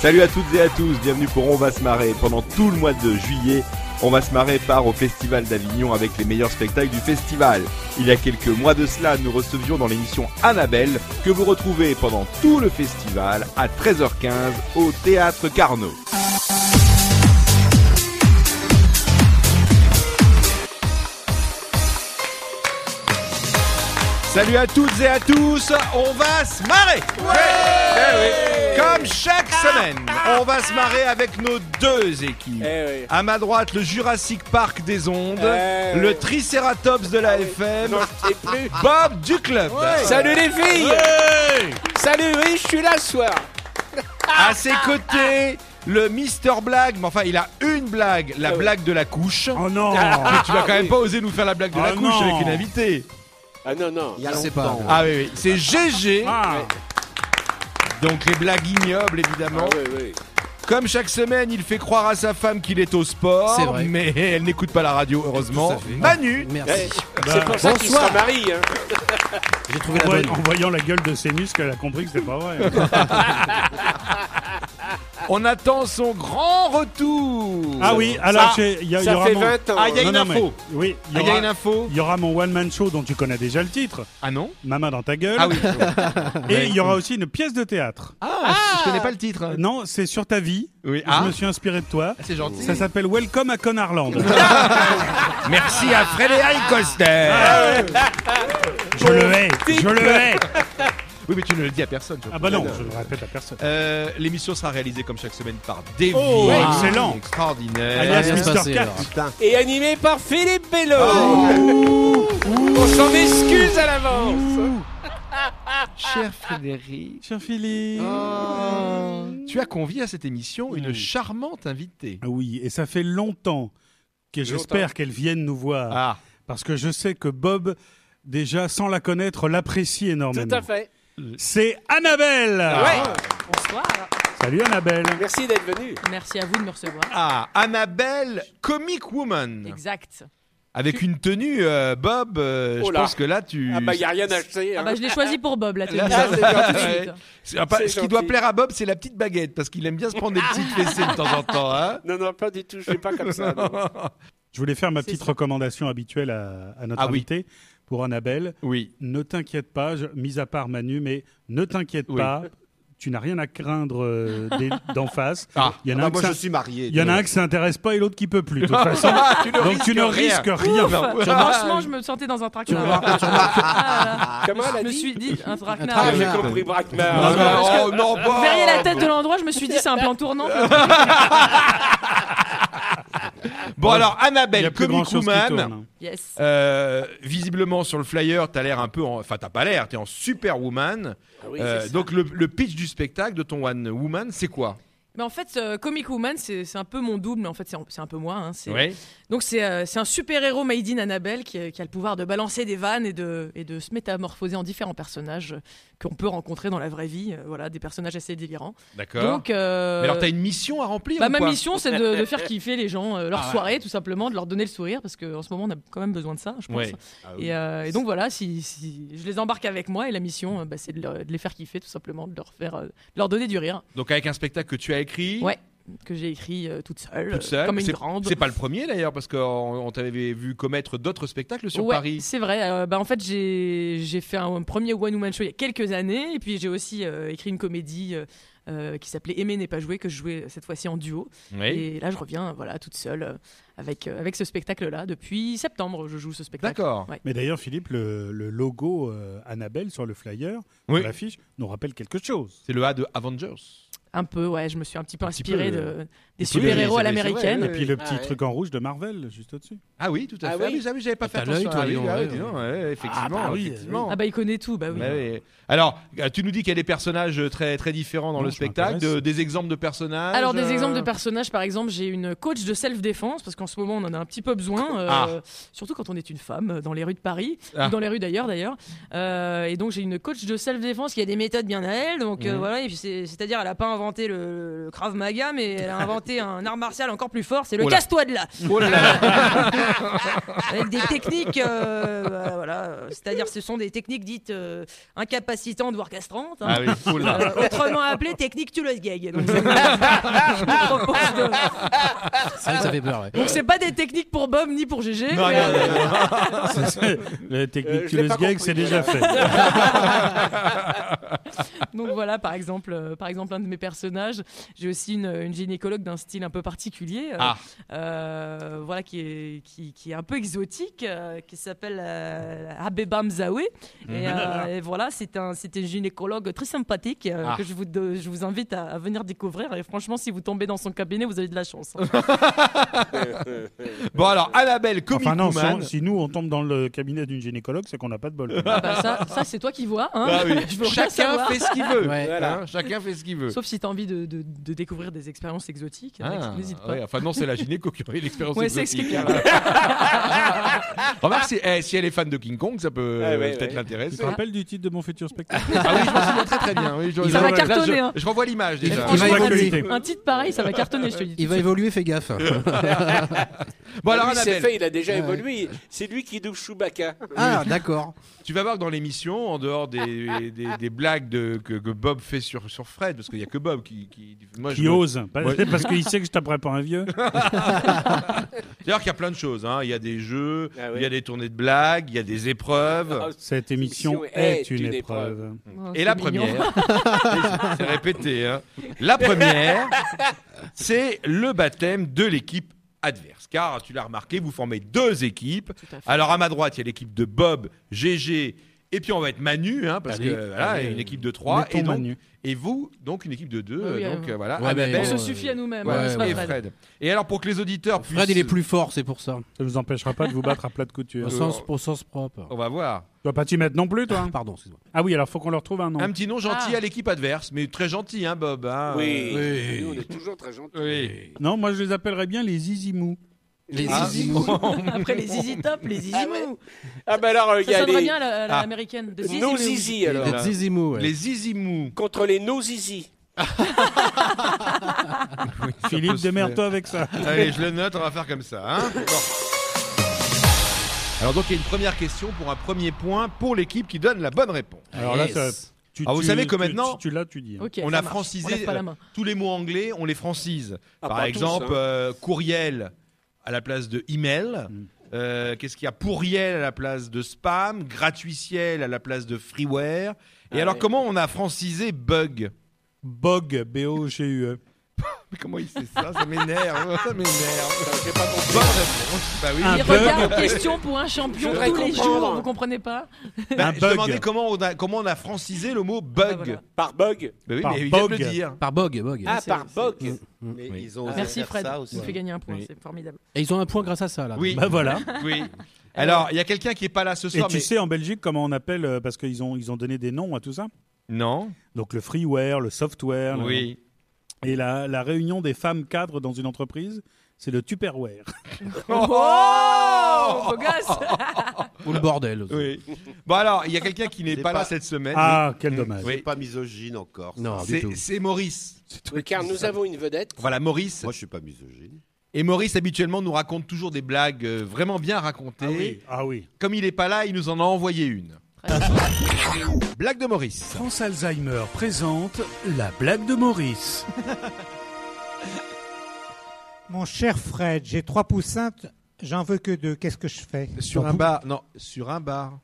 Salut à toutes et à tous, bienvenue pour On va se marrer. Pendant tout le mois de juillet, On va se marrer part au Festival d'Avignon avec les meilleurs spectacles du festival. Il y a quelques mois de cela, nous recevions dans l'émission Annabelle, que vous retrouvez pendant tout le festival à 13h15 au Théâtre Carnot. Salut à toutes et à tous, on va se marrer Eh oui. Comme chaque semaine, on va se marrer avec nos deux équipes. Eh oui. À ma droite, le Jurassic Park des ondes, Eh le Triceratops de la FM, Non, sais plus. Bob du club. Salut les filles Salut, oui, je suis là ce soir. À ses côtés, le Mister Blague, mais enfin, il a une blague, la Ah blague de la couche. Oh non Mais tu vas quand même oui. pas oser nous faire la blague de la Oh couche non. avec une invitée. Ah non, non. Il y a longtemps. Ah oui, oui, c'est GG. Ah, Donc les blagues ignobles, évidemment. Ah, oui, oui. Comme chaque semaine, il fait croire à sa femme qu'il est au sport, C'est vrai. mais elle n'écoute pas la radio, heureusement. Manu, Merci. Eh, c'est pour ça qu'il bonsoir. se remarie. Hein. J'ai trouvé en, la voy- bonne. en voyant la gueule de ses muscles, elle a compris que c'était pas vrai. on attend son grand retour. ah oui, alors Ça- il y, a- il y Ça aura fait mon... 20 ans. Ah, il y a Non, une non, mais- info. Oui, il Ah, y, il y a aura, une info. il y aura mon one-man show dont tu connais déjà le titre, Ah non Maman dans ta gueule. Ah oui. Et il y aura aussi une pièce de théâtre. Ah, je connais pas le titre. Non, c'est sur ta vie. Oui. Je Ah, me suis inspiré de toi. c'est gentil. Ça s'appelle Welcome à Conarland. Merci à Frédéric Coster. je le hais, je le hais. Oui, mais tu ne le dis à personne. Ah bah non, je ne le répète à personne. Euh, L'émission sera réalisée comme chaque semaine par Davy. Oh, excellent. Extraordinaire. Alias passer, Cat. alors. Et animé par Philippe Bello. Oh. On s'en excuse à l'avance. Cher Frédéric, Cher Philippe. tu as convié à cette émission une charmante invitée. Ah Oui, et ça fait longtemps que j'espère qu'elle vienne nous voir. Ah, Parce que je sais que Bob, déjà sans la connaître, l'apprécie énormément. Tout à fait. C'est Annabelle Ouais. Bonsoir. Salut Annabelle Merci d'être venu. Merci à vous de me recevoir. ah, Annabelle, Comic Woman. Exact. Avec une tenue, euh, Bob, euh, Oh je là. pense que là, tu... Ah bah, il n'y a rien à acheter. Ah hein. bah, je l'ai choisi pour Bob, la tenue. Là, ça, c'est gentil. Tout de suite. C'est- ah, pas- C'est ce qui doit gentil. plaire à Bob, c'est la petite baguette, parce qu'il aime bien se prendre des petites fessées de temps en temps. Hein Non, non, pas du tout. Je suis pas comme ça. non. Je voulais faire ma C'est petite ça. recommandation habituelle à, à notre Ah oui. invité pour Annabelle. oui. Ne t'inquiète pas, je- mis à part Manu, mais ne t'inquiète Oui. pas, tu n'as rien à craindre euh, d'en face. Ah. Il y en a Ah un bah, moi, que je suis marié. il y en a un qui s'intéresse pas et l'autre qui peut plus. De toute façon, donc tu ne risques rien. Ouf, Franchement, je me sentais dans un traquenard. Ah, Comment elle a je me suis dit, un Ah, traquenard. j'ai Ah, compris, Ah, Braquemar. oh, non, Bob. Vous verriez la tête de l'endroit, je me suis dit, c'est un plan tournant. Bon, alors, Il y Annabelle, a plus grand Comic chose qui Woman. tourne. hein. Yes. Euh, visiblement sur le flyer, t'as l'air un peu, en- enfin t'as pas l'air, t'es en Superwoman. Ah oui, Euh, donc le, le pitch du spectacle de ton One Woman, c'est quoi? Mais en fait, euh, Comic Woman, c'est c'est un peu mon double, mais en fait, c'est un- c'est un peu moi. hein. Donc, c'est euh, c'est un super-héros made in Annabelle qui, qui a le pouvoir de balancer des vannes et de, et de se métamorphoser en différents personnages euh, qu'on peut rencontrer dans la vraie vie. euh, voilà, des personnages assez délirants. D'accord. Donc, euh, Mais alors t'as une mission à remplir Bah, ou ma quoi mission, c'est de, de faire kiffer les gens, euh, leur Ah ouais. soirée, tout simplement, de leur donner le sourire, parce qu'en ce moment, on a quand même besoin de ça, je pense. Ouais. Et, euh, et donc voilà, si, si je les embarque avec moi, et la mission, bah, c'est de, les faire kiffer, tout simplement, de leur, faire, de leur donner du rire, Donc avec un spectacle que tu as écrit. Ouais. Que j'ai écrit euh, toute seule, Toute seule. euh, comme une C'est- grande. C'est pas le premier d'ailleurs, parce qu'on on t'avait vu commettre d'autres spectacles sur Ouais, Paris. C'est vrai. euh, bah, en fait, j'ai fait un premier One Woman Show il y a quelques années. Et puis, j'ai aussi euh, écrit une comédie euh, euh, qui s'appelait Aimer n'est pas joué, que je jouais cette fois-ci en duo. Oui. Et là, je reviens voilà, toute seule euh, avec, euh, avec ce spectacle-là. Depuis septembre, je joue ce spectacle. D'accord. Ouais. Mais d'ailleurs, Philippe, le, le logo euh, Annabelle sur le flyer, Oui. sur l'affiche, nous rappelle quelque chose. C'est le A de Avengers. Un peu, ouais. Je me suis un petit peu Un petit inspiré peu, de, euh, des super-héros à l'américaine. Et puis le petit Ah ouais. truc en rouge de Marvel, juste au-dessus. Ah oui, tout à Ah fait. Ah oui. oui, j'avais j'avais pas fait T'as l'œil, attention. toi, Ah ah ouais. effectivement. Ah bah oui, effectivement. Ah bah, il connaît tout, bah oui. Ouais. Alors, tu nous dis qu'il y a des personnages très très différents dans Non, le spectacle, de- des exemples de personnages. Alors des euh, exemples de personnages, par exemple, j'ai une coach de self-défense parce qu'en ce moment on en a un petit peu besoin, euh, Ah. surtout quand on est une femme dans les rues de Paris Ah. ou dans les rues d'ailleurs d'ailleurs. Euh, et donc j'ai une coach de self-défense qui a des méthodes bien à elle, donc euh, Mhm. voilà. C'est-à-dire elle a pas inventé le, le Krav Maga, mais elle a inventé un art martial encore plus fort, c'est le Oh là. casse-toi de là. Oh là là. Avec des techniques, euh, bah, voilà, c'est-à-dire ce sont des techniques dites euh, incapacitantes, voire castrantes. hein. Ah oui, oh là. Euh, autrement appelé technique tu le gag. Donc, c'est- je vous propose de- C'est vrai que ça fait peur, ouais. Donc c'est pas des techniques pour Bob ni pour GG. Non, mais, non, euh, non, non. C'est- c'est- La technique Euh, tu gag, c'est déjà fait. Donc voilà, par exemple, euh, par exemple, un de mes personnages, j'ai aussi une, une gynécologue d'un style un peu particulier, euh, Ah. euh, voilà, qui est, qui, qui est un peu exotique, euh, qui s'appelle euh, Habeba Mzaoué. Et, euh, et voilà, c'est un, une gynécologue très sympathique euh, Ah. que je vous, de- je vous invite à, à venir découvrir. Et franchement, si vous tombez dans son cabinet, vous avez de la chance. hein. Bon alors, Annabelle, comic Enfin non, si, on- si nous on tombe dans le cabinet d'une gynécologue, c'est qu'on n'a pas de bol. Ah bah ça, ça c'est toi qui vois. Hein Ah oui. Chacun fait ce qu'il veut. Ouais. Voilà. Hein, chacun fait ce qu'il veut. Sauf si tu as envie de, de- de découvrir des expériences exotiques, Ah, n'hésite pas. ouais, enfin non, c'est la gynéco qui aurait l'expérience Ouais, c'est exotique. Remarque, si, eh, si elle est fan de King Kong, ça peut Ah, ouais, peut-être ouais. Tu l'intéresser. te rappelles du titre de mon futur spectacle Ah oui, je m'en souviens très très bien. Oui, je- Ça va là, cartonner, je- hein. Je revois l'image Mais déjà. Il va un évoluer. titre- Un titre pareil, ça va cartonner, je te dis. Il va évoluer, fais gaffe. Bon alors Lui, c'est fait, il a déjà Ouais. évolué. C'est lui qui douche Chewbacca. Ah, d'accord. tu vas voir que dans l'émission, en dehors des, des, des blagues de, que, que Bob fait sur, sur Fred, parce qu'il n'y a que Bob qui... qui moi, je Qui me- ose, Ouais. parce qu'il sait que je taperai pas un vieux. D'ailleurs qu'il y a plein de choses. hein. Il y a des jeux, Ah oui. il y a des tournées de blagues, il y a des épreuves. Ah, Cette émission est, est une une épreuve. Oh, Et la mignon. première, c'est répété, hein. la première, c'est le baptême de l'équipe adverse. Car tu l'as remarqué, vous formez deux équipes. Alors à ma droite, il y a l'équipe de Bob, GG, et puis on va être Manu, hein, parce Allez, que voilà, allez. une équipe de trois, et, donc, Manu. et vous, donc une équipe de deux. Ah oui, euh, donc euh, euh, voilà, Ouais, mais Annabelle, On se bon, suffit à nous-mêmes, ouais, hein, et ouais. Fred Fred. Et alors pour que les auditeurs puissent, Fred, il est plus fort, c'est pour ça. Ça ne vous empêchera pas de vous battre à plat de couture. Au sens, au sens propre. on va voir. Tu vas pas t'y mettre non plus, toi Pardon, excuse-moi. Ah oui, alors faut qu'on leur trouve un nom. Un petit nom gentil Ah. à l'équipe adverse, mais très gentil, hein, Bob. hein, Oui. euh, oui. Nous, on est toujours très gentils. oui. Non, moi je les appellerais bien les Zizimou. Les Ah. zizimous. Après les Zizi Top, les Zizi Ah Mou. Ah bah alors, il y Ça a sonnerait les bien à la- à Ah. l'américaine. de Zizi nos Mou. zizi alors. Les ouais. Les Zizimou. Contre les nos zizi. Philippe, démerde-toi avec ça. Allez, je le note, on va faire comme ça. hein. Bon. Alors donc il y a une première question pour un premier point pour l'équipe qui donne la bonne réponse. Alors là, Yes. ça, tu, Ah, vous tu- savez que maintenant- tu, tu l'as, tu dis. hein. On a marche. francisé On la euh, tous les mots anglais, on les francise. Ah, Par tous, exemple, hein. euh, courriel à la place de email. Mm. Euh, Qu'est-ce qu'il y a Pourriel à la place de spam, gratuitiel à la place de freeware. Et Ah alors ouais. comment on a francisé bug? Bog, B-O-G-U-E. Mais comment il sait ça? Ça m'énerve, ça m'énerve. J'ai pas compris. Bonne réponse. Bah oui. Un Il bug. regarde question pour un champion Je voudrais tous les comprendre. jours, vous comprenez pas? Bah, Un je bug. demandais comment on a comment on a francisé le mot bug. Ah, voilà. Par bug. Bah oui, Par mais il vient de le bog. dire. Par bog, bog. Ah, par bug. Mais Oui. ils ont osé Merci faire Fred, ça tu aussi. nous fais gagner un point, Oui. c'est formidable. Et ils ont un point grâce à ça, là. Oui. Bah voilà. Oui. Alors, il y a quelqu'un qui est pas là ce Et soir. tu mais... sais en Belgique comment on appelle, euh, parce qu'ils ont, ils ont donné des noms à tout ça? Non. Donc le freeware, le software. le- Oui. Et la, la réunion des femmes cadres dans une entreprise, c'est le Tupperware. Oh, beau gosse Ou le bordel. aussi. Oui. Bon alors, il y a quelqu'un qui n'est C'est pas, là pas- cette semaine. Ah, quel dommage. Oui. C'est pas misogyne encore. ça. Non, du C'est tout. c'est Maurice. Oui, car nous avons une vedette. Voilà, Maurice. Moi, je suis pas misogyne. Et Maurice, habituellement, nous raconte toujours des blagues euh, vraiment bien racontées. Ah oui. Ah oui. Comme il n'est pas là, il nous en a envoyé une. Blague de Maurice. France Alzheimer présente la blague de Maurice. Mon cher Fred, j'ai trois poussins, j'en veux que deux. Qu'est-ce que je fais Sur un bar. Non, sur un bar.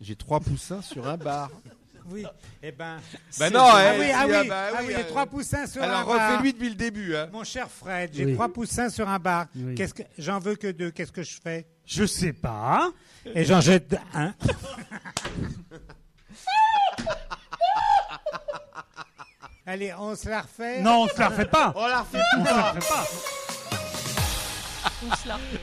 J'ai trois poussins sur un bar. Oui. Eh ben. C'est- non, ah eh, oui, si, ah oui, ah bah ah oui, oui, euh, j'ai trois poussins sur Alors, un bar. refais-lui depuis le début. Hein. Mon cher Fred, j'ai Oui. trois poussins sur un bar. Oui. Qu'est-ce que j'en veux que deux Qu'est-ce que je fais Je sais pas. Et j'en jette un. Allez, on se la refait. Non, on se la refait pas. On la refait On se la refait pas.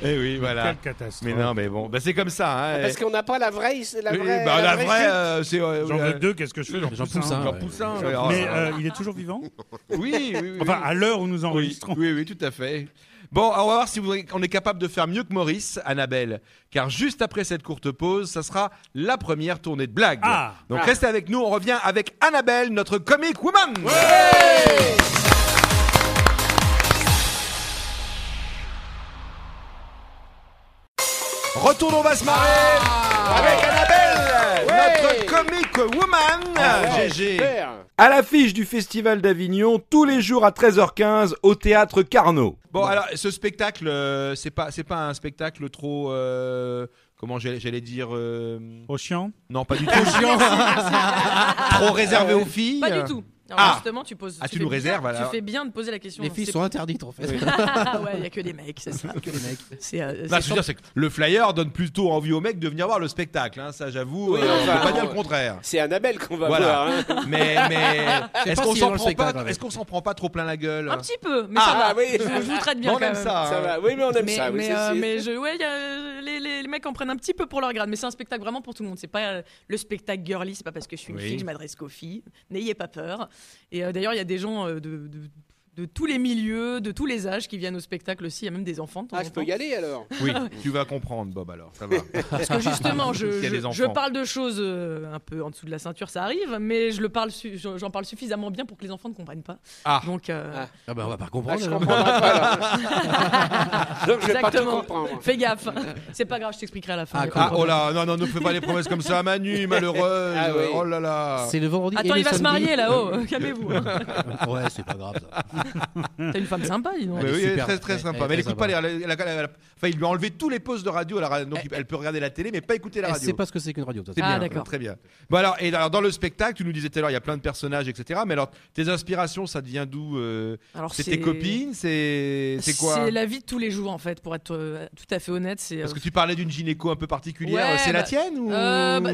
Eh oui, voilà. Quelle catastrophe. Mais non, mais bon, bah, c'est comme ça. Hein. Parce qu'on n'a pas la vraie. La Eh, vraie, bah, la vraie chute. euh, c'est. euh, J'en euh, veux deux, qu'est-ce que je fais J'en pousse un. Ouais. Poussin. Ouais, oh Mais là là. euh, il est toujours vivant Oui, oui, oui. Enfin, à l'heure où nous oui, enregistrons. oui, oui, tout à fait. Bon, on va voir si vous- on est capable de faire mieux que Maurice, Annabelle. Car juste après cette courte pause, ça sera la première tournée de blagues. Ah. Donc Ah. restez avec nous, on revient avec Annabelle, notre comic woman. Retour, on va se marrer avec Annabelle, notre comic woman. Ouais, GG. super. À l'affiche du Festival d'Avignon, tous les jours à 13h15 au théâtre Carnot. Bon, alors ce spectacle, euh, c'est pas c'est pas un spectacle trop euh, comment j'allais j'allais dire euh, Au chiant non pas du tout trop réservé aux filles. Pas du tout. Alors Ah. justement, tu poses. Ah, tu nous bien- réserves, alors. Tu fais bien de poser la question. Les filles C'est- sont interdites en fait. Ah ouais, il y a que des mecs, c'est ça. que les mecs. C'est. euh, Bah, c'est je veux dire, c'est que le flyer donne plutôt envie aux mecs de venir voir le spectacle. Hein, ça, j'avoue, Oui, euh, on enfin, peut pas dire le contraire. C'est Annabelle qu'on va Voilà. voir. hein. Mais, mais est-ce qu'on s'en prend pas spectacle, avec. Est-ce qu'on s'en prend pas trop plein la gueule Un petit peu, mais Ah, ça va. ah oui. Je, je vous traite bien On aime ça. Ça hein. va. Oui, mais on aime ça. mais, euh, c'est- mais je, ouais, y a- les, mecs en prennent un petit peu pour leur grade, mais c'est un spectacle vraiment pour tout le monde. C'est pas euh, le spectacle girly, c'est pas parce que je suis une fille que je m'adresse qu'aux filles. N'ayez pas peur. Et euh, d'ailleurs, il y a des gens euh, de, de, de tous les milieux, de tous les âges qui viennent au spectacle aussi. Il y a même des enfants. De temps Ah, en je peux y aller alors? Oui, tu vas comprendre, Bob. Alors, ça va. Parce que justement, je, parle de choses euh, un peu en dessous de la ceinture, ça arrive, mais je le parle, j'en parle suffisamment bien pour que les enfants ne comprennent pas. Ah. Donc, euh, Ah. Ah bah on va pas Ah, comprendre. je pas. Donc je vais pas Exactement. comprendre. fais gaffe. C'est pas grave, je t'expliquerai à la fin. Ah, Ah, oh là, non, non, ne fais pas les promesses comme ça, Manu, malheureuse. Ah oui. Oh là là. C'est le vendredi. Attends, il va se marier là-haut. Calmez-vous. Ouais, c'est pas grave ça. T'as une femme sympa, dis donc. Mais Elle est oui, elle est super. très très Elle- sympa. elle est mais elle très écoute pas les. elle- elle- elle- elle- Enfin, il lui a enlevé tous les postes de radio, à la radio, donc Elle- elle peut regarder la télé, mais pas écouter la Elle radio. sait pas ce que c'est qu'une radio. C'est façon. Ah, bien, d'accord. très bien. Bon alors, et alors dans le spectacle, tu nous disais tout à l'heure, il y a plein de personnages, etc. Mais alors, tes inspirations, ça devient d'où euh, Alors, C'est tes copines, c'est c'est quoi? C'est la vie de tous les jours en fait, pour être euh, tout à fait honnête. C'est Parce euh, que tu parlais d'une gynéco un peu particulière, Ouais, c'est la bah, tienne ou? euh, bah,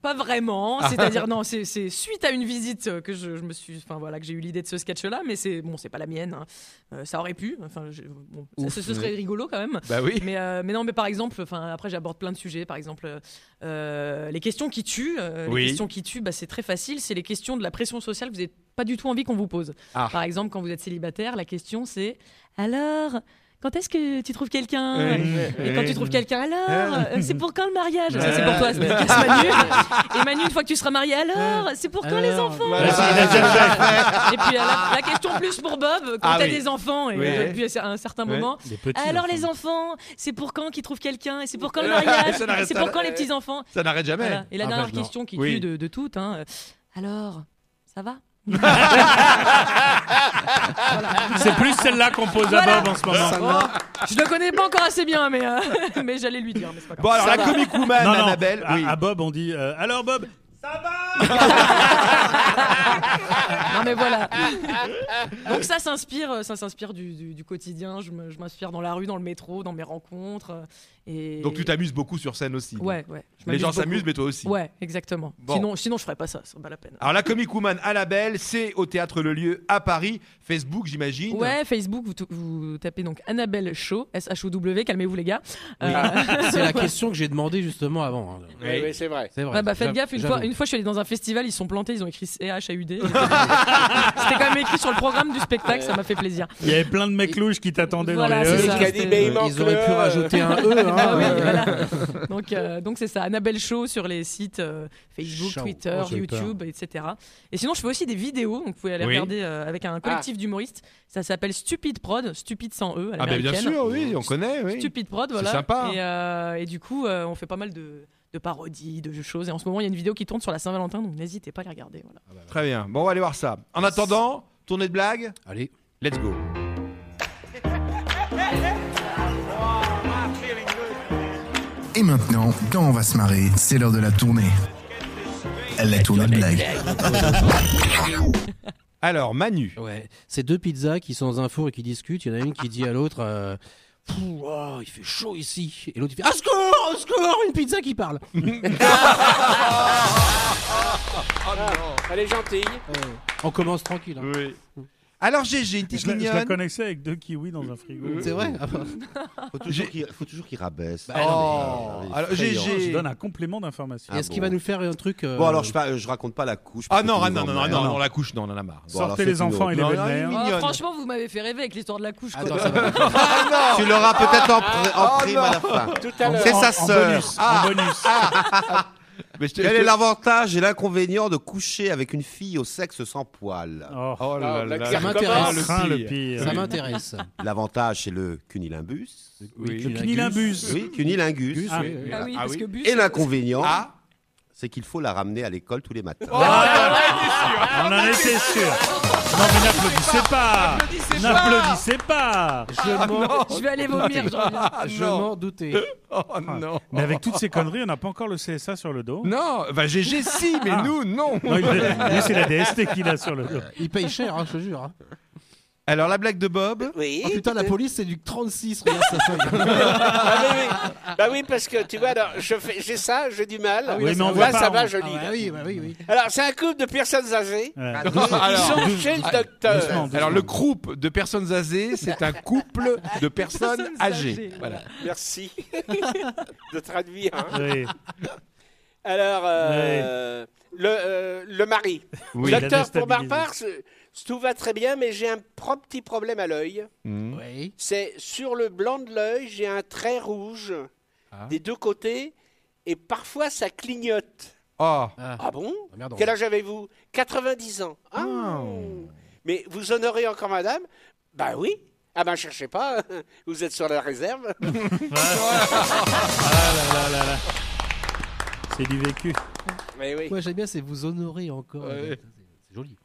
pas vraiment. Ah. C'est-à-dire non, c'est c'est suite à une visite euh, que je, je me suis, enfin voilà, que j'ai eu l'idée de ce sketch-là, mais c'est bon, c'est pas la mienne. hein. Euh, ça aurait pu. Enfin, je- bon, ça- Ouf, ce, ce serait rigolo quand même. Bah oui. Mais, euh, mais non, mais par exemple, enfin après j'aborde plein de sujets. Par exemple, euh, les questions qui tuent. euh, Oui. Les questions qui tuent, bah, c'est très facile. C'est les questions de la pression sociale que vous n'avez pas du tout envie qu'on vous pose. Ah. Par exemple, quand vous êtes célibataire, la question c'est alors. Quand est-ce que tu trouves quelqu'un Et quand tu trouves quelqu'un, alors euh, C'est pour quand le mariage Ça, C'est pour toi, c'est dédicace, Manu. Et Manu, une fois que tu seras marié, alors C'est pour quand les enfants. Et puis la, la question plus pour Bob, quand Ah t'as oui. des enfants, et Oui. euh, depuis un certain moment, alors les enfants, c'est pour quand qu'ils trouvent quelqu'un Et c'est pour quand le mariage C'est pour quand les petits enfants Ça n'arrête jamais. Voilà. Et la Ah, dernière bah, question qui Oui. tue de, de toutes, hein, euh, alors, ça va? C'est plus celle-là qu'on pose Voilà. à Bob en ce moment. Je le connais pas encore assez bien, mais, euh, mais j'allais lui dire. Mais c'est pas grave. Bon alors Ça la va. comic woman Non, non, Annabelle, à, oui. à Bob, on dit euh, Alors, Bob Non mais voilà. Donc ça s'inspire, euh, ça s'inspire du, du- du quotidien. Je me- je m'inspire dans la rue, dans le métro, dans mes rencontres. euh, Et Donc tu t'amuses beaucoup sur scène aussi. Ouais, ouais. je Les m'amuse gens beaucoup. s'amusent, mais toi aussi. Ouais, exactement. Bon. Sinon, sinon je ferais pas ça. C'est pas la peine. Alors la comic woman Annabelle, c'est au théâtre Le Lieu à Paris, Facebook j'imagine. Ouais, Facebook, vous, tapez donc Annabelle Show, S-H-O-W, calmez-vous les gars. Oui. Euh, C'est la question que j'ai demandé justement avant. hein. Oui, oui, c'est vrai. C'est vrai. Ouais, bah faites gaffe, une fois, une fois je suis allé dans un festival, ils sont plantés, ils ont écrit C-H-A-U-D. C'était quand même écrit sur le programme du spectacle, ça m'a fait plaisir. Il y avait plein de mecs louches qui t'attendaient Voilà, dans les c'est E. ça. Ils auraient pu rajouter un E. Hein, Ah oui, euh, voilà. Donc, euh, donc c'est ça, Annabelle Show sur les sites euh, Facebook, Show. Twitter, Oh, peur. YouTube, etc. Et sinon, je fais aussi des vidéos, donc vous pouvez aller regarder avec un collectif d'humoristes. Ça s'appelle Stupid Prod, Stupid sans E à Ah ben bien sûr, oui, on connaît, oui. Stupid Prod, voilà. sympa. Et, euh, et du coup, euh, on fait pas mal de, de parodies, de choses. Et en ce moment, il y a une vidéo qui tourne sur la Saint-Valentin, donc n'hésitez pas à les regarder. Voilà. Très bien. Bon, on va aller voir ça. En attendant, tournée de blagues, Allez. let's go. Et maintenant, quand on va se marrer, c'est l'heure de la tournée. La tournée de blague. Alors, Manu. Ouais. C'est deux pizzas qui sont dans un four et qui discutent. Il y en a une qui dit à l'autre euh, Pouh, oh, il fait chaud ici. Et l'autre il fait Ah, secours, au secours, une pizza qui parle. Elle est gentille. On commence tranquille. hein. Oui. Alors GG, une petite Je la, je la mignonne. connaissais avec deux kiwis dans un frigo. C'est vrai Ah. Faut toujours qu'il faut toujours qu'il rabaisse. Bah, Oh, Ah, alors effrayant. Je donne un complément d'information. Ah Est-ce qu'il bon. va nous faire un truc euh, Bon alors je, pas- je raconte pas la couche. Ah que non, ah non, non, non, non, non, la couche, non, on en a marre. Bon, alors, Sortez les une enfants et les Non, non, belles-mères. non, Ah, mignonne. franchement, vous m'avez fait rêver avec l'histoire de la couche. quoi. Attends, ça va. Ah Tu l'auras peut-être en, pr- en prime à la fin. Tout à l'heure. C'est sa en sœur. bonus, Ah. en bonus. Mais je te- Quel je est te- l'avantage et l'inconvénient de coucher avec une fille au sexe sans poil Oh, Oh là Ah, là là. Ça m'intéresse. le pire. pire. Ça m'intéresse. L'avantage c'est le cunilingus. Oui. Le cunilingus. Oui, cunilingus. Ah. Oui, oui. Ah oui, parce oui. que bus. Et l'inconvénient, Ah. c'est qu'il faut la ramener à l'école tous les matins. Oh, On en était sûr. Non mais n'applaudissez pas. N'applaudissez pas. Je m'en, Je vais aller vomir, reviens. Ah, je non. m'en doutais. Oh non. Mais avec toutes ces conneries, on n'a pas encore le CSA sur le dos. Non, bah GG si, mais Ah. nous non. Non, il- lui, c'est la DST qu'il a sur le dos. Il paye cher, hein, je te jure. hein. Alors la blague de Bob. Oui. Oh putain, la police, c'est du 36, regarde sa feuille. Ah, oui, oui. Bah oui, parce que tu vois, alors, je fais, j'ai ça, j'ai du mal. oui, mais on là, pas, ça on- va, je lis. Ah, bah oui, bah oui, oui. Alors, c'est un couple de personnes âgées. Ouais. Ils sont chez le docteur. doucement, doucement. Alors le groupe de personnes âgées, c'est un couple de personnes Personnes âgées. âgées. Voilà. Merci de traduire. hein. Oui. Alors, euh, le, euh, le mari. Oui. docteur, pour ma déstabiliser. part, c'est- tout va très bien, mais j'ai un petit problème à l'œil. Hmm. Oui. C'est sur le blanc de l'œil, j'ai un trait rouge Ah. des deux côtés, et parfois ça clignote. Oh. Ah bon? Ah, merde, on- Quel âge avez-vous? 90 ans. Ah. Mais vous honorez encore madame? Bah oui. Ah ben cherchez pas, vous êtes sur la réserve. C'est du vécu. Mais oui. Moi, j'aime bien, c'est vous honorer encore. Ouais. C'est joli.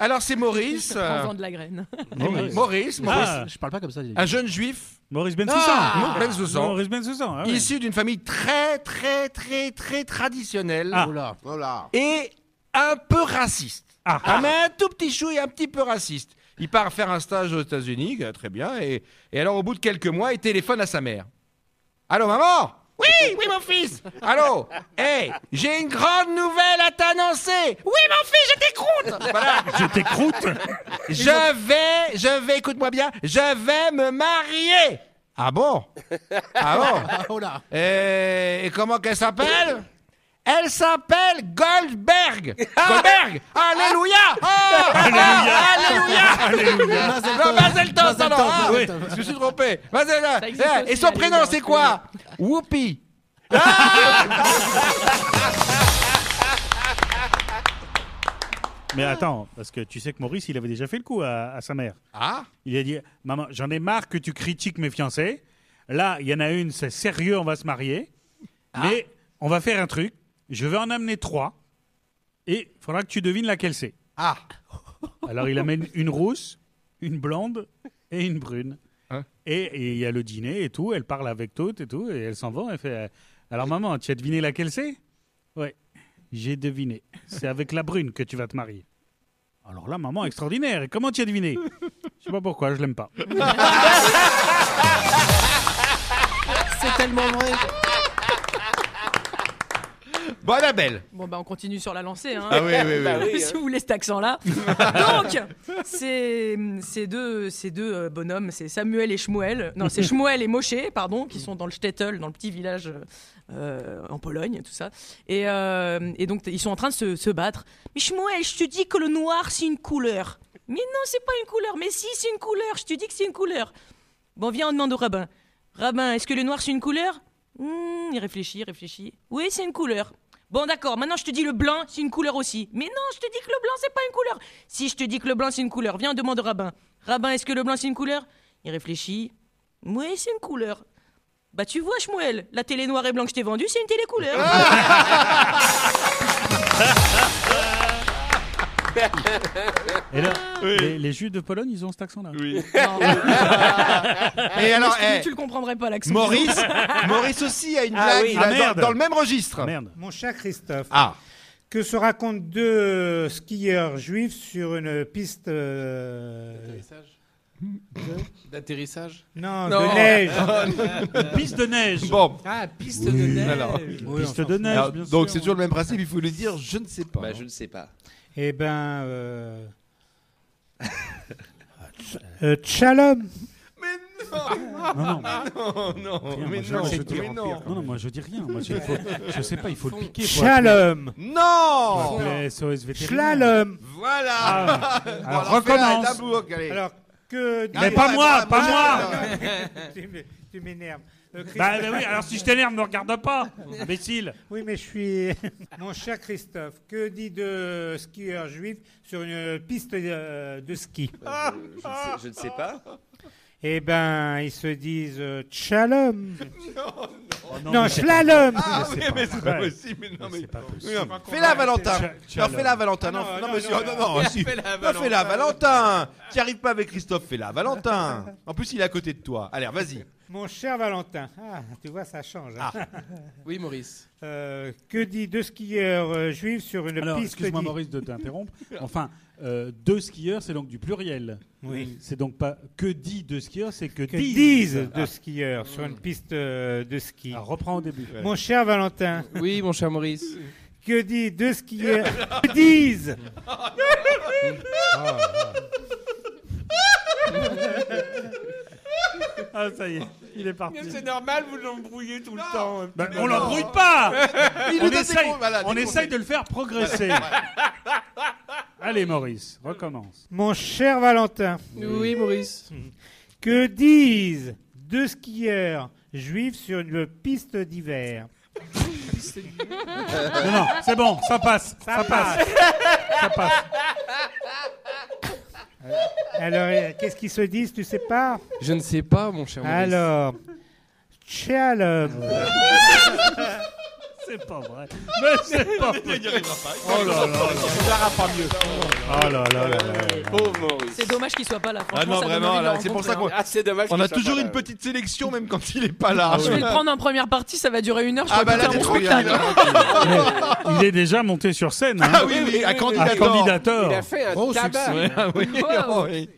Alors c'est Maurice. Euh, vent de la graine. Maurice, Maurice, Maurice, Ah, Je parle pas comme ça. un jeune juif Maurice Bensoussan. Ah, Bensoussan. Maurice Bensoussan. ah ouais. issu d'une famille très très très très traditionnelle Ah. Oh là. Voilà. et un peu raciste. Ah. Ah, mais un tout petit chou et un petit peu raciste. Il part faire un stage aux États-Unis, euh, très bien, et, et alors au bout de quelques mois, il téléphone à sa mère. Allô, maman? Oui, oui, mon fils. Allô? Hey, j'ai une grande nouvelle à t'annoncer. Oui, mon fils, je t'écroute. Voilà, Je t'écroute. je vais, je vais, écoute-moi bien, je vais me marier. Ah bon? Ah bon? Ah, oh là. et, et comment qu'elle s'appelle? Elle s'appelle Goldberg Goldberg Alléluia Oh Alléluia. Alléluia Alléluia. Ah, je me suis trompé. Mazel tov. Ça existe Eh, Et son prénom, c'est quoi? Whoopi. Mais attends, parce que tu sais que Maurice, il avait déjà fait le coup à, à sa mère. Ah Il a dit Maman, j'en ai marre que tu critiques mes fiancés. Là, il y en a une, c'est sérieux, on va se marier. Mais on va faire un truc. Je vais en amener trois. Et il faudra que tu devines laquelle c'est. Ah Alors, il amène une rousse, une blonde et une brune. Hein et il y a le dîner et tout. Elle parle avec toutes et tout. Et elle s'en va. Elle fait euh, Alors, maman, tu as deviné laquelle c'est? Ouais, j'ai deviné. C'est avec la brune que tu vas te marier. Alors là, maman, extraordinaire. Et comment tu as deviné? Je sais pas pourquoi, je l'aime pas. C'est tellement vrai. Bon, Annabelle. Bon, bah, on continue sur la lancée. Hein. Ah oui, oui, oui. Bah oui, si vous voulez cet accent-là. Donc, c'est ces deux, ces deux euh, bonhommes, c'est Samuel et Shmuel. Non, c'est Shmuel et Moshe, pardon, qui sont dans le Stettel, dans le petit village euh, en Pologne, tout ça. Et, euh, et donc, ils sont en train de se, se battre. Mais Shmuel, je te dis que le noir, c'est une couleur. Mais non, c'est pas une couleur. Mais si, c'est une couleur. Je te dis que c'est une couleur. Bon, viens, on demande au rabbin. Rabbin, est-ce que le noir, c'est une couleur? Hmm, Il réfléchit, il réfléchit. Oui, c'est une couleur. Bon, d'accord, maintenant je te dis le blanc, c'est une couleur aussi. Mais non, je te dis que le blanc, c'est pas une couleur. Si je te dis que le blanc, c'est une couleur, viens, demande au rabbin. Rabbin, est-ce que le blanc, c'est une couleur? Il réfléchit. Oui, c'est une couleur. Bah, tu vois, Shmuel, la télé noire et blanc que je t'ai vendue, c'est une télé couleur. Et là, les, les Juifs de Pologne, ils ont cet accent-là. Oui. Et alors, eh, tu le comprendrais pas, l'accent. Maurice, Maurice aussi a une Ah blague oui. Ah, a dans- le même registre. Merde. Mon cher Christophe, Ah, que se racontent deux skieurs juifs sur une piste euh, D'atterrissage non, Non. de neige Piste de neige. bon. Ah, piste de neige. alors. Oui, Piste enfin, de neige, Alors, bien donc c'est toujours le même principe, il faut le dire, je ne sais pas. Bah, je ne sais pas. Eh ben, euh, Euh, Shalom. Non, non, Non, non, rien, mais moi, je- non, je mais non. non, non, moi je dis rien. Moi, je, faut- je sais pas, il faut le piquer. Shalom. Non. Slalom. Voilà Ah, alors, recommence. Alors, que Ah, Mais pas non, moi, pas moi. tu m'énerves. Euh, Christophe- Bah, bah oui, alors si je t'énerve, ne regarde pas, imbécile. Oui, mais je suis. Mon cher Christophe, que dit de skieurs juifs sur une piste euh, de ski? Euh, je, je ne sais, je ne sais pas. Eh ben, ils se disent. Oh, Non, mais c'est- slalom. Ah oui, mais c'est pas possible. Non, non. Fais-la, Valentin. Non, fais-la, Valentin. Non, Ah non, non, non, monsieur. non, Non, non. non, si. Fais-la, Non, fais-la, Valentin. Tu n'y arrives pas avec Christophe, fais-la, Valentin. En plus, il est à côté de toi. Allez, vas-y. Mon cher Valentin. Ah, tu vois, ça change. hein. Oui, Maurice. Euh, que dit deux skieurs euh, juifs sur une Alors, piste excuse-moi Maurice de t'interrompre. Enfin, euh, deux skieurs, c'est donc du pluriel. Oui. C'est donc pas que dit deux skieurs, c'est que, Que disent. disent deux skieurs sur une piste euh, de ski Ah, reprends au début. Mon cher Valentin, Oui, mon cher Maurice. que dit deux skieurs Que disent? Ah, ça y est, il est parti. C'est normal, vous l'embrouillez tout le temps. Bah, on l'embrouille pas Il On nous donne des essaye, voilà, on essaye de le faire progresser. Allez Maurice, recommence. Mon cher Valentin, Oui, Maurice. que disent deux skieurs juifs sur une piste d'hiver? Non, non, c'est bon, ça passe, ça, passe. ça passe. Alors, euh, qu'est-ce qu'ils se disent, tu sais pas Je ne sais pas, mon cher Maurice. Alors, Shalom. C'est pas vrai. Mais c'est pas vrai. Oh là là là. Oh là là là là. Pauvre Maurice. C'est dommage qu'il soit pas là. Ah non, vraiment, là, c'est pour ça qu'on Ah, c'est dommage. on a toujours pas une petite sélection, même quand il est pas là. hein. Je vais le prendre en première partie, ça va durer une heure. Je Ah bah là. Il est déjà monté sur scène. Hein. Ah oui, oui, à À candidateur. Il a fait un tabac. Ah oh oui.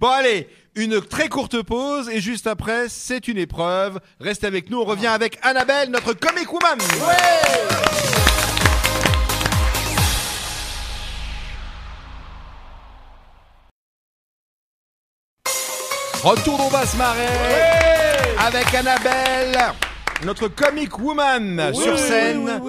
Bon allez, une très courte pause et juste après, c'est une épreuve. Restez avec nous, on revient avec Annabelle, notre comic woman. Retour d'on va se marrer avec Annabelle, notre comic woman sur scène.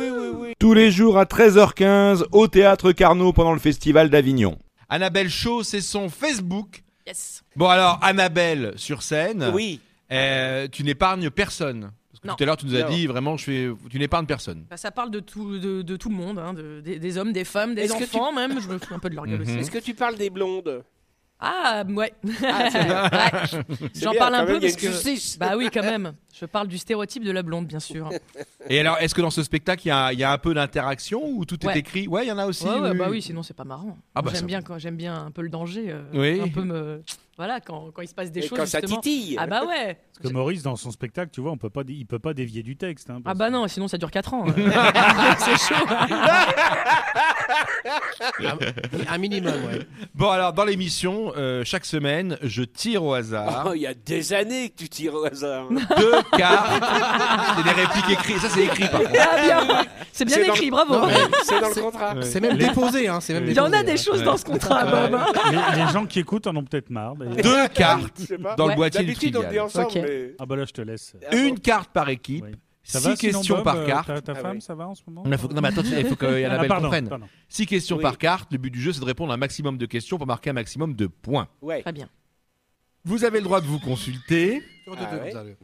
Tous les jours à 13h15 au théâtre Carnot pendant le festival d'Avignon. Annabelle Show, c'est son Facebook. Yes. Bon alors, Annabelle sur scène. Oui. Euh, tu n'épargnes personne. Parce que Non. tout à l'heure, tu nous as Non. dit vraiment, je fais, tu n'épargnes personne. Bah, ça parle de tout, de, de tout le monde, hein, de- des, des hommes, des femmes, des Est-ce que enfants même. Je me fous un peu de leur gueule Mhm. aussi. Est-ce que tu parles des blondes? Ah ouais. Ah, c'est bien. Ouais. C'est J'en bien, parle un quand peu même, il y a parce une que. justice. Bah oui, quand même. Je parle du stéréotype de la blonde, bien sûr. Et alors, est-ce que dans ce spectacle, il y a, il y a un peu d'interaction ou tout est Ouais. écrit? Ouais, il y en a aussi. Ouais, ouais, bah oui, sinon c'est pas marrant. Ah bah, j'aime bien quand j'aime bien un peu le danger, euh, Oui. un peu me voilà quand, quand il se passe des Et choses quand ça justement. titille. Ah bah ouais. Parce que Maurice, dans son spectacle, tu vois, on peut pas, il peut pas dévier du texte. hein, Ah bah non, sinon ça dure 4 ans. c'est chaud. Un minimum, ouais. Bon, alors, dans l'émission, euh, chaque semaine, je tire au hasard Oh, il y a des années que tu tires au hasard. deux cartes. C'est des répliques écrites. Ça, c'est écrit, par contre. Ah bien. C'est bien dans écrit, bravo. C'est dans le contrat. C'est même déposé, hein. C'est même Il y en a des hein. choses dans ce contrat, Bob. hein. les, les gens qui écoutent en ont peut-être marre. Deux cartes dans le boîtier du D'habitude, on le dit trivial. ensemble, Ok. mais. Ah bah là, je te laisse. Une carte par équipe. Oui. Ça Six va, sinon, questions Bob, par euh, carte. Ta, ta Ah femme, oui. ça va en ce moment Il faut, non, mais attends, il faut que Ah, Annabelle pardon, comprenne. pardon. Six questions Oui. par carte. Le but du jeu, c'est de répondre à un maximum de questions pour marquer un maximum de points. Ouais. Très bien. Vous avez le droit de vous consulter Sur deux, Ah deux, ouais.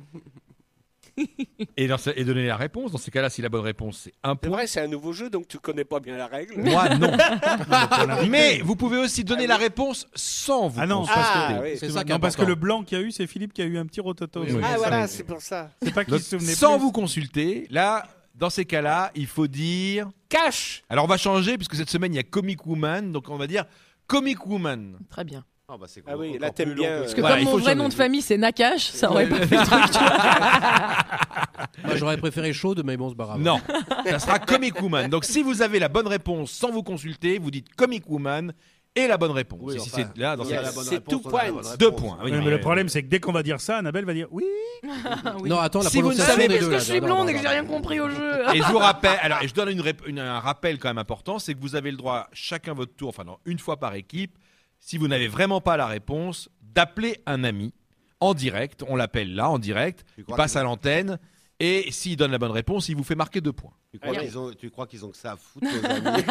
Et, dans ce- et donner la réponse. Dans ces cas-là, si la bonne réponse, c'est un C'est point. vrai, c'est un nouveau jeu, donc tu connais pas bien la règle. Moi, non. Mais vous pouvez aussi donner la réponse sans vous Ah non, consulter. parce que, Ah, oui. C'est ça non, parce que le blanc qu'il y a eu, c'est Philippe qui a eu un petit rototo. Oui, oui. Ah C'est voilà, c'est pour ça. C'est pas qu'il Donc, se souvenait sans plus. vous consulter, là, dans ces cas-là, il faut dire. Cash Alors, on va changer, puisque cette semaine, il y a Comic Woman. Donc, on va dire Comic Woman. Très bien. Ah, bah, c'est Ah oui, là, t'aimes bien, que- euh, Parce que il comme faut mon vrai nom de famille c'est Nakash, ça aurait pas fait le truc. tu vois. Moi, j'aurais préféré chaude, mais bon, c'est pas grave. Non, ça sera Comic Woman. Donc, si vous avez la bonne réponse sans vous consulter, vous dites Comic Woman et la bonne réponse. Oui, Et si enfin, c'est là, dans il y a ces- la bonne c'est réponse, tout on a la point. bonne deux réponse. points. Oui, Oui, non, mais mais- le problème, c'est que dès qu'on va dire ça, Annabelle va dire oui. Ah oui. Non, attends, la Si vous ne prononciation savez- des Parce deux, que là, je suis non, non, blonde et que non, j'ai rien compris au jeu. Et je vous rappelle, alors, et je donne une rép- une- un rappel quand même important, c'est que vous avez le droit, chacun votre tour, enfin non, une fois par équipe. Si vous n'avez vraiment pas la réponse, d'appeler un ami en direct. On l'appelle là, en direct. Il passe à l'antenne. Et s'il donne la bonne réponse, il vous fait marquer deux points. Tu crois qu'ils ont, tu crois qu'ils ont que ça à foutre, amis?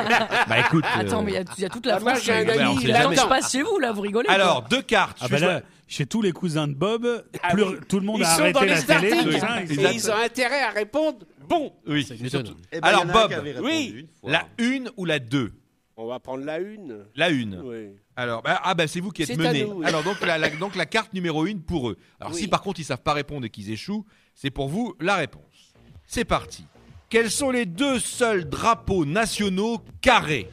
Bah écoute. Attends, euh, mais il y a- il y, a toute la Ah, moi, France. j'ai un qui- ami, a- que je passe chez vous, là, vous rigolez. Alors, deux cartes. Ah Je bah là, chez tous les cousins de Bob, Ah plus- oui. tout le monde Ils a arrêté dans les la télé. starting. tout ça, Et ils- ils ont intérêt à répondre. Bon, Oui. M'étonne. Eh ben, Alors, Bob, oui, une fois. La une ou la deux? On va prendre la une. La une. Oui. Alors, bah, ah bah c'est vous qui êtes mené. nous, oui. Alors donc la, la- donc la carte numéro une pour eux. Alors Oui. si par contre ils savent pas répondre et qu'ils échouent, c'est pour vous la réponse. C'est parti. Quels sont les deux seuls drapeaux nationaux carrés?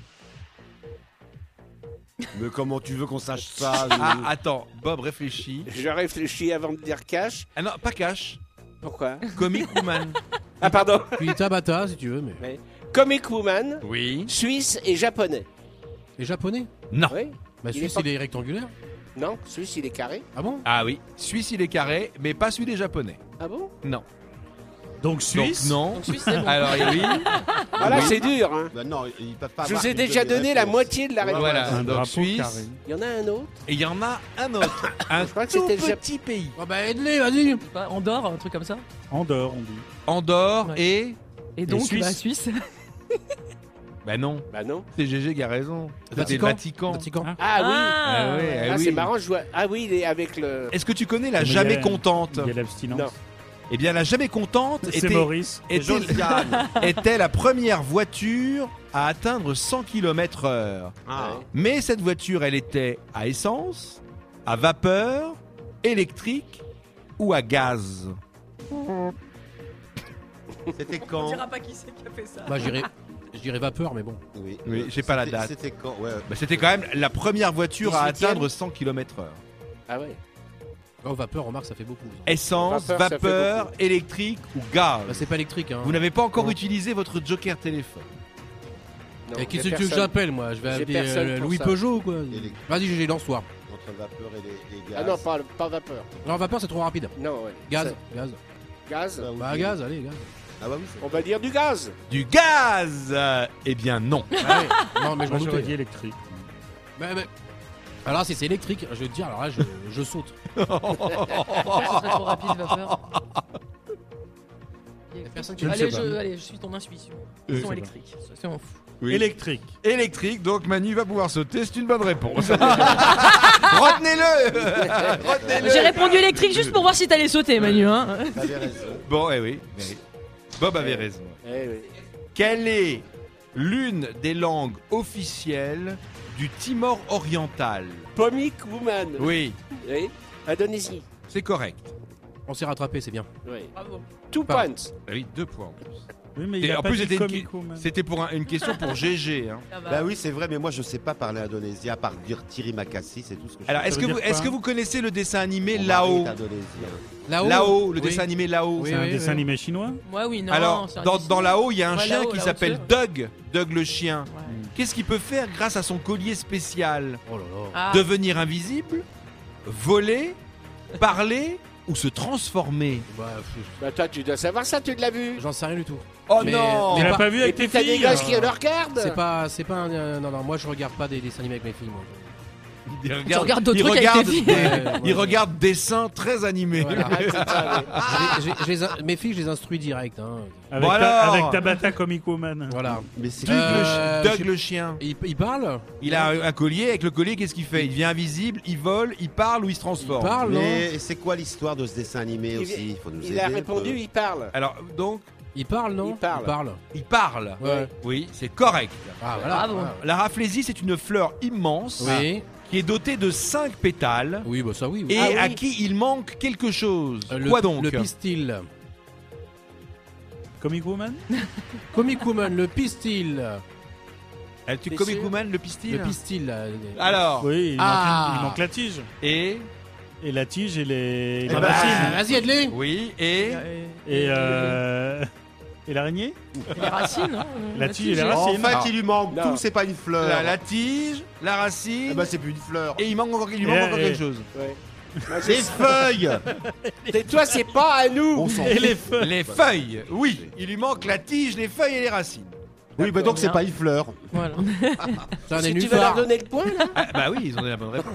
Mais comment tu veux qu'on sache ça nous? Ah attends, Bob réfléchit. Je réfléchis avant de dire cash. Ah non, pas cash. Pourquoi? Comic Woman. Ah, pardon. Puis Tabata, si tu veux, mais. Comic Woman, Oui. suisse et japonais. Les japonais? Non. Oui Bah, Il pas- il est rectangulaire. Non, suisse, il est carré. Ah bon? Ah oui. Suisse il est carré, mais pas celui des japonais. Ah bon? Non. Donc Suisse? Donc, non. Donc, Suisse, bon. Alors oui. Voilà, Oui. c'est dur. Hein. Bah non, ils peuvent pas Je vous ai déjà donné la moitié de la réponse. Voilà. Un Donc Suisse. Il y en a un autre. Et il y en a un autre. Un Je crois que tout c'était le Jap- petit pays. Ah bah, aide-les, vas-y Pas Andorre, un truc comme ça. Andorre, on dit. Andorre Ouais. et. Et donc, Suisse. bah, Suisse. Bah non. Bah non. C'est GG qui a raison. C'était le Vatican. Vatican. Vatican. Ah oui. Ah ouais, Ah, ah oui. c'est marrant, je vois. Ah oui, il est avec le. Est-ce que tu connais la Mais il y jamais a- contente Il y a l'abstinence. Non. Eh bien, la jamais contente C'est était, Maurice. Et était, était la première voiture à atteindre 100 km/h. Ah. Ouais. Mais cette voiture, elle était à essence, à vapeur, électrique ou à gaz. C'était quand pas qui c'est qui a fait ça. Bah, j'irais. Je dirais vapeur, mais bon. Oui, Oui, j'ai pas la date. C'était quand Ouais. Bah, C'était quand même la première voiture à 18e. atteindre 100 km/h. Ah ouais. Oh, vapeur, remarque, ça fait beaucoup. Essence, Vapeur, électrique ou gaz. Bah, c'est pas électrique, hein. Vous n'avez pas encore Non. utilisé votre joker téléphone. Non, Et qui c'est que j'appelle, moi Je vais appeler euh, Louis ça. Peugeot, quoi. Électrique. Vas-y, GG, lance-toi. Entre vapeur et les, les gaz. Ah non, pas, pas vapeur. Non, vapeur, c'est trop rapide. Non, ouais. Gaz, gaz. Gaz. Bah, oui. Bah, gaz, allez, gaz. Ah bah oui, On va dire du gaz. Du gaz Euh, Eh bien non. Ah. Non, mais je m'en doutais. dit électrique. Bah, bah. Alors, si c'est électrique, je vais te dire, alors là, je, je saute. Pourquoi ce serait trop rapide, vapeur Y a personne qui Je ne allez, sais pas. je, allez, je suis ton intuition. Euh, Ils sont c'est électriques. C'est on fout. Oui. Électrique. Électrique, donc Manu va pouvoir sauter, c'est une bonne réponse. Retenez-le Retenez-le J'ai répondu électrique juste pour voir si t'allais sauter, Manu. Hein. T'avais raison. Bon, eh oui. eh oui. Bob avait raison. Eh oui. Quelle est l'une des langues officielles du Timor oriental? Comic Woman. Oui, Oui. Indonésie. c'est correct. On s'est rattrapé, c'est bien. Oui. Bravo. Two Pardon. points. Ah Oui, deux points en plus. Oui, mais Et il a en pas plus, c'était une, c'était pour un- une question pour GG. hein. Ça va. Bah oui, c'est vrai, mais moi je sais pas parler indonésien à part dire Thierry Makassi, c'est tout ce que je Alors, est-ce que, vous, dire est-ce que vous connaissez le dessin animé Lao. Là-haut Lao, le Oui. dessin animé Lao. Oui, C'est un oui, dessin oui. animé chinois Moi, oui, non. Alors, dans, Lao, il y a un Ouais, chien qui s'appelle Doug, Doug le chien. Ouais. Qu'est-ce qu'il peut faire grâce à son collier spécial Oh là là. Ah. Devenir invisible Voler Parler Ou se transformer Bah, Bah toi, tu dois savoir ça, tu l'as vu. j'en sais rien du tout. Oh Mais- non Tu mais l'as pas- pas vu Et avec puis tes t'as des gosses qui le regardent. C'est pas, c'est pas un, euh, non, non, moi je regarde pas des dessins animés avec mes filles, moi. Il Tu regardes d'autres trucs avec regarde tes filles. des- Ouais, il ouais. regarde dessins très animés. Voilà. C'est ça, oui. Je les- je- je les in- mes filles, je les instruis direct. Hein. Avec, Bon ta, avec Tabata Comic Woman. Voilà. Mais c'est Doug, le, Euh, Doug le chien. Il, il parle Il a un, collier. Avec le collier, qu'est-ce qu'il fait? Il devient invisible, il vole, il parle ou il se transforme? Il parle, non Mais c'est quoi l'histoire de ce dessin animé Il- aussi? Il faut nous Il a répondu, peu. il parle. Alors, donc, Il parle, non Il parle. Il parle. il parle. Ouais. Oui, c'est correct. Ah, voilà. Bravo. voilà. La raflésie, c'est une fleur immense Oui. Qui est dotée de 5 pétales Oui, bah ça, oui. oui. et Ah oui. à qui il manque quelque chose. Euh, le, Quoi donc? Le pistil. Comic Woman? Comic Woman, le pistil. Euh, Tu T'es Comic sûr? Woman, le pistil? Le pistil. là. Alors, Oui, il, Ah. manque, il manque la tige. et? Et la tige et les, les Eh ben. Vas-y, aide-les. Oui, et? Et, euh, et l'araignée Les racines. hein. La tige et les En racines. fait, il lui manque Non. tout, c'est pas une fleur. la, la tige, la racine, Eh ben, c'est plus une fleur. et il manque encore, il lui Et- manque encore et- quelque chose. Ouais. Moi, Des je- feuilles Et toi, c'est pas à nous. On s'en Et les feuilles. Les feuilles, oui, il lui manque la tige, les feuilles et les racines. Oui, bah donc c'est pas une fleur. Voilà. Si tu veux leur donner le point, là Ah, bah oui, ils ont donné la bonne réponse.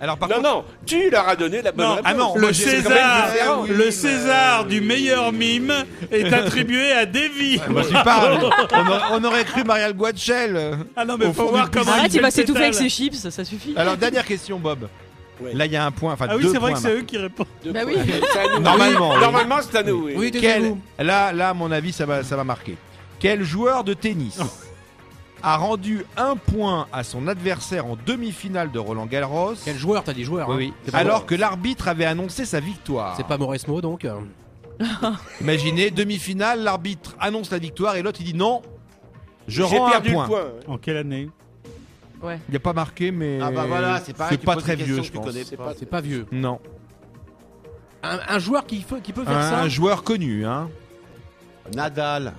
Alors par Non, contre, non, tu leur as donné la bonne Non, réponse. ah non, le moi, j'ai- c'est quand même César, différent. le César du meilleur mime est attribué à Davy. moi j'y parle. on, aurait, on aurait cru Marielle Guadchel. Ah non, mais Au faut fond voir du comment Arrête, il il va s'étouffer avec ses chips, ça suffit. Alors dernière question, Bob. Ouais. Là, il y a un point. Enfin, Ah oui, deux c'est vrai que points, c'est eux qui répondent. Bah oui. C'est à nous. Normalement, oui. Normalement, c'est à nous, oui. Quel, là, à mon avis, ça va, ça va marquer. Quel joueur de tennis a rendu un point à son adversaire en demi-finale de Roland Garros Quel joueur T'as dit joueur. Oui, hein. oui. C'est pas Alors que l'arbitre avait annoncé sa victoire. C'est pas Mauresmo donc. euh. Imaginez, demi-finale, l'arbitre annonce la victoire et l'autre il dit non, je J'ai rends un perdu point. le point. En quelle année? Ouais. Il n'y a pas marqué, mais. Ah bah voilà, c'est pareil. C'est tu pas poses très des vieux, questions je que tu pense. connais C'est pas. pas- C'est pas vieux. Non. Un, un joueur qui, peut- qui peut faire Un ça? joueur connu, hein. Nadal.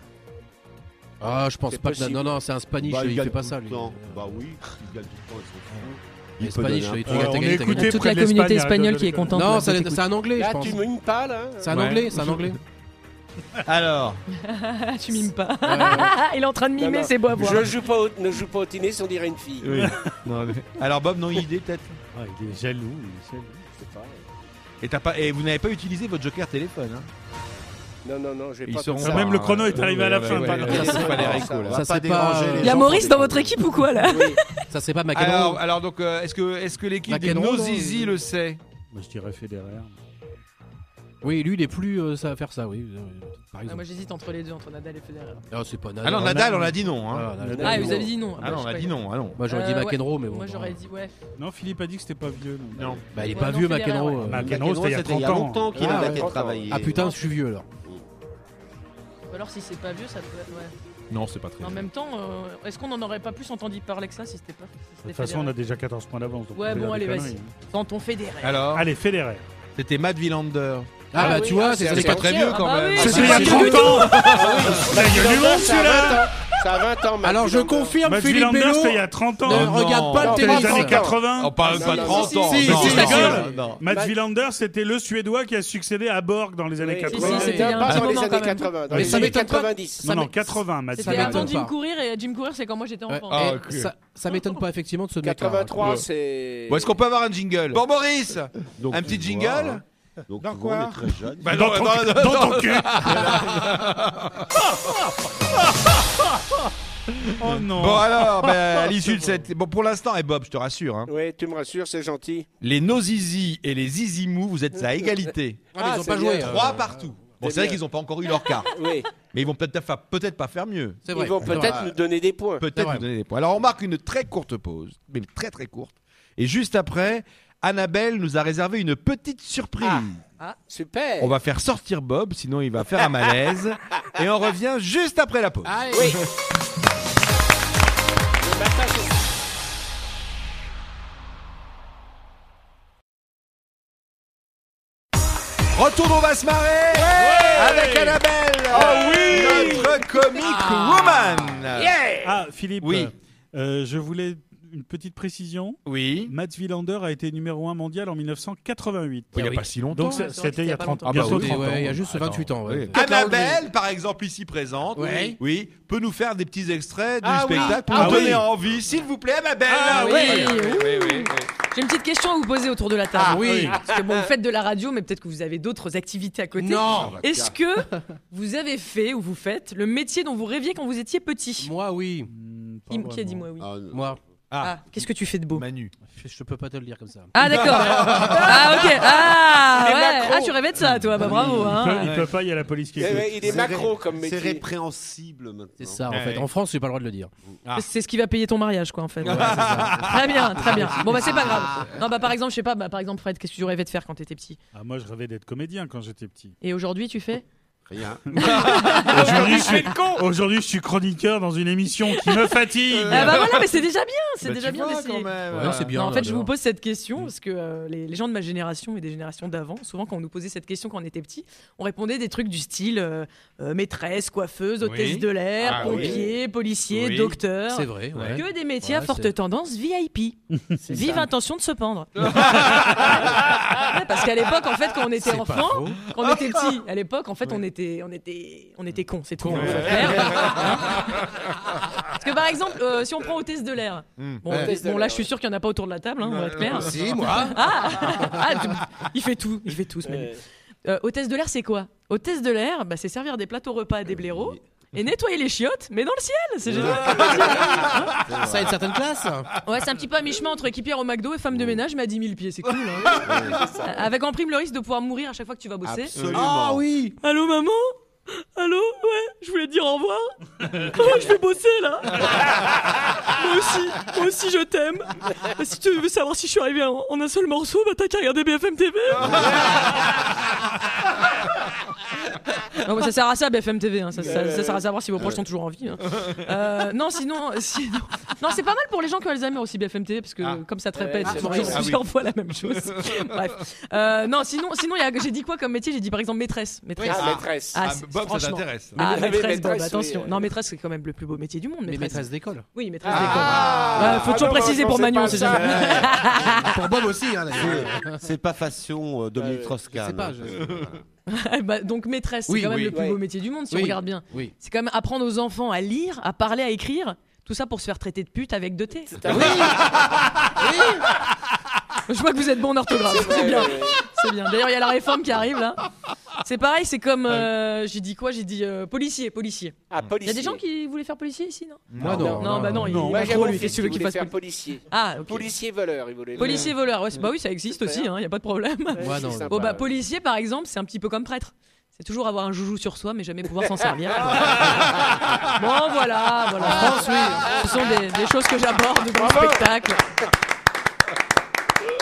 Ah, je pense C'est pas. que. Non, non, c'est un Spanish. Bah, il, gagne fait pas ça. lui. temps. Bah oui, il gagne tout le temps, il peut Spanish, il Euh, est. Toute la communauté espagnole qui est contente. Non, c'est c'est un anglais, je Là, pense. tu mimes pas, là. C'est un Ouais. anglais, c'est un anglais. Alors, Ah, tu mimes pas. Euh, Il est en train de Non, mimer, c'est beau à voir. Je joue pas au, ne joue pas au tennis, on dirait une fille. oui. Non, mais- Alors Bob, non idée peut-être. Ah, Il est jaloux. il est jaloux. Je sais pas. Et, t'as pas, et vous n'avez pas utilisé votre joker téléphone. Hein? Non, non, non, j'ai Ils pas seront ça. même, le chrono est Ouais, arrivé à la ouais, fin. ouais, ça, c'est pas les Ça, ça là. va Ça, pas Il y a Maurice dans votre équipe ou quoi là Oui. Ça, c'est pas McEnroe. Alors, alors donc, euh, est-ce que, est-ce que l'équipe des Nozizi le sait Moi, je dirais Federer. Oui, lui, il est plus euh, ça à faire ça, oui. euh, Par Ah, exemple. Moi j'hésite entre les deux, entre Nadal et Federer. Ah, c'est pas Nadal. Ah non, Nadal, on a dit non. Hein. Ah, Nadal. Ah, non. vous avez dit non. Ah non, on a dit non. Ah non. Moi, j'aurais dit McEnroe, mais bon. Moi j'aurais dit ouais. Non, Philippe a dit que c'était pas vieux. non. Non. Bah, il est Ouais, pas non, vieux, Federer, McEnroe. ouais. Bah, McEnroe, c'était il y a c'était il y a 30 ans. longtemps qu'il Ah, a ouais. arrêté de travailler. Ah putain, je suis vieux alors. Ou alors si c'est pas vieux, ça peut être. Ouais. Non, c'est pas très. Mais en même temps, euh, est-ce qu'on en aurait pas plus entendu parler que ça si c'était pas. si De toute façon, on a déjà 14 points d'avance. donc Ouais, peut bon, dire allez, des vas-y. conneries. Dans ton Federer. Alors, Allez, Federer. c'était Matt Wilander. Ah, Ah bah, oui, tu vois, ah, c'est pas très vieux Ah quand bah même. Ah, C'était il y a c'est 30 vieux. ans Bah, Il y a du monde, ça a celui-là 20 ans. Ça a 20 ans, Matt Alors, je confirme, Matt Philippe Bello. c'était il y a 30 ans. Ne non. regarde pas Non, le pas les tennis. années 30 80. On parle Non, pas de non, 30 si, ans. si, si, si. non. Matt Wilander, c'était le Suédois qui a succédé à Borg dans les années Oui, 80. si, c'était pas dans les années quand même. 80, dans Mais les ça années m'étonne pas. 90. Non, Ça non, m'é- 80, Matt C'était m'étonne avant. Jim pas. Courir et Jim Courir, c'est quand moi j'étais enfant. Ah, ça, m'étonne pas effectivement de ce mec. 83, c'est. Bon, est-ce qu'on peut avoir un jingle? Bon, Maurice Un petit jingle hein. Donc, Dans quoi on est très jeune. Bah, Dans ton- dans cul Oh non Bon alors, bah, à l'issue de cette... Bon pour l'instant, et Bob, je te rassure, hein, Oui, tu me rassures, c'est gentil. les Nozizi et les Zizimou, vous êtes à égalité. Ah, mais ils ont c'est pas joué. euh, Trois partout. Bon, c'est vrai qu'ils n'ont pas encore eu leur quart. Oui, Mais ils vont peut-être pas faire mieux. Ils vont peut-être nous donner des points. Peut-être nous donner des points. Alors on marque une très courte pause, mais très très courte. Et juste après, Annabelle nous a réservé une petite surprise. Ah, super. On va faire sortir Bob, sinon il va faire un malaise. et on revient juste après la pause. Allez. Oui. Retour, on va se marrer avec Annabelle, notre comic woman. Yeah Ah, Philippe, Oui. euh, je voulais une petite précision. Oui. Mats Wilander a été numéro 1 mondial en 1988. Il n'y a oui. pas si longtemps. Donc que c'était il y a c'était 30 il y a ans. longtemps. bientôt Oui, 30 ans. ouais, il y a juste 28 ans. ouais. Annabelle, par exemple, ici présente, Ouais. oui, peut nous faire des petits extraits du Ah oui. spectacle pour Ah nous donner oui. envie, s'il vous plaît, Annabelle. Ah oui. oui, oui, oui, oui. J'ai une petite question à vous poser autour de la table. Ah oui. Parce que bon, vous faites de la radio, mais peut-être que vous avez d'autres activités à côté. Non. Est-ce que vous avez fait ou vous faites le métier dont vous rêviez quand vous étiez petit? Moi, oui. Qui, a dit moi oui? Ah. Moi. Ah, qu'est-ce que tu fais de beau Manu. Je, je peux pas te le dire comme ça. Ah d'accord. ah ok. Ah ouais. Ah tu rêvais de ça toi. Bah bravo. Il Hein. peut, il peut pas, il y a la police qui Eh écoute. Il est C'est macro comme C'est métier. répréhensible maintenant. C'est ça, en Ouais. fait. En France, j'ai pas le droit de le dire. Ah. C'est- C'est ce qui va payer ton mariage quoi en fait. très bien, très bien. Bon bah c'est pas grave. Non bah par exemple, je sais pas, bah, par exemple Fred, qu'est-ce que tu rêvais de faire quand t'étais petit? Ah, moi, je rêvais d'être comédien quand j'étais petit. Et aujourd'hui tu fais? Rien. Aujourd'hui, je suis, aujourd'hui, je suis chroniqueur dans une émission qui me fatigue. Ah bah voilà, mais c'est déjà bien, c'est Bah, déjà tu bien vois, d'essayer. quand même. Ouais, c'est bien. Non, en fait, je vous pose cette question parce que euh, les, les gens de ma génération et des générations d'avant, souvent quand on nous posait cette question quand on était petit, on répondait des trucs du style euh, euh, maîtresse, coiffeuse, hôtesse Oui. de l'air, Ah pompier, policier, Oui. docteur. C'est vrai, ouais. Que des métiers Ouais, à forte c'est- tendance VIP. Vive ça. intention de se pendre. Ouais, parce qu'à l'époque, en fait, quand on était C'est pas enfant, faux. quand on était petit, à l'époque, en fait, on était était, on était, on était cons, c'est tout. Parce que par exemple, euh, si on prend hôtesse de l'air, Hmm. bon, Ouais. hôtesse- bon, là je suis sûr qu'il n'y en a pas autour de la table, hein, on va être clair. Si, moi. Ah, Ah, tu- il fait tout, il fait tout ce. Euh, Euh, hôtesse de l'air, c'est quoi? Hôtesse de l'air, bah, c'est servir des plateaux repas à des blaireaux et nettoyer les chiottes, mais dans le ciel. C'est génial. Ça a une certaine classe. Ouais, c'est un petit peu à mi-chemin entre équipière au McDo et femme de ménage, mais à 10 000 pieds, c'est cool. hein. Avec en prime le risque de pouvoir mourir à chaque fois que tu vas bosser. Absolument. Ah oui. Allô maman? Allô? Ouais, je voulais te dire au revoir. Oh, je vais bosser là? moi aussi, moi aussi je t'aime. Si tu veux savoir si je suis arrivé en, en un seul morceau, bah t'as qu'à regarder BFM TV. Non, bah, ça sert à ça BFM TV, hein. ça, ça- ça sert à savoir si vos proches sont toujours en vie. hein. Euh, non, sinon, sinon- non, c'est pas mal pour les gens qui ont Alzheimer aussi BFM TV parce que comme ça te répète Ah, plusieurs, oui. plusieurs fois la même chose. Bref, Euh, non, sinon, sinon, il y a- j'ai dit quoi comme métier? J'ai dit par exemple maîtresse, maîtresse. Ah, maîtresse. Ah, Ah, c'est- Bob, ça franchement. t'intéresse. Ah, Mais- maîtresse, mais maîtresse, attention. oui, Non, euh. maîtresse, c'est quand même le plus beau métier du monde. Mais Maîtresse. maîtresse d'école. Oui, maîtresse Ah, d'école. ah, Ouais, faut ah, toujours préciser pour pas c'est ça. jamais. Pour Bob aussi, hein, d'ailleurs. C'est pas façon euh, Dominique Euh. Je sais pas. je- Bah, donc maîtresse, c'est Oui, quand même oui. le plus Ouais. beau métier du monde si Oui. on regarde bien. Oui. C'est quand même apprendre aux enfants à lire, à parler, à écrire. Tout ça pour se faire traiter de pute avec deux T. Oui. Je vois que vous êtes bon en orthographe. C'est bien. C'est bien. D'ailleurs, il y a la réforme qui arrive là. C'est pareil, c'est comme. euh, J'ai dit quoi? J'ai dit euh, policier, policier. Ah, Il y policier. a des gens qui voulaient faire policier ici, non? Moi, Non, non. bah non, il Moi, il j'ai trop, mon lui. fils Qu'est-ce que tu qui qu'il voulait fasse faire policier. Ah, ok. Policier voleur, il voulait. Policier voleur, ouais, c'est- bah oui, ça existe aussi, il n'y a pas de problème. Moi, C'est non. sympa, Bon, bah, ouais. policier, par exemple, c'est un petit peu comme prêtre. C'est toujours avoir un joujou sur soi, mais jamais pouvoir s'en servir. bon, voilà, voilà. Ce sont des, des choses que j'aborde dans le spectacle.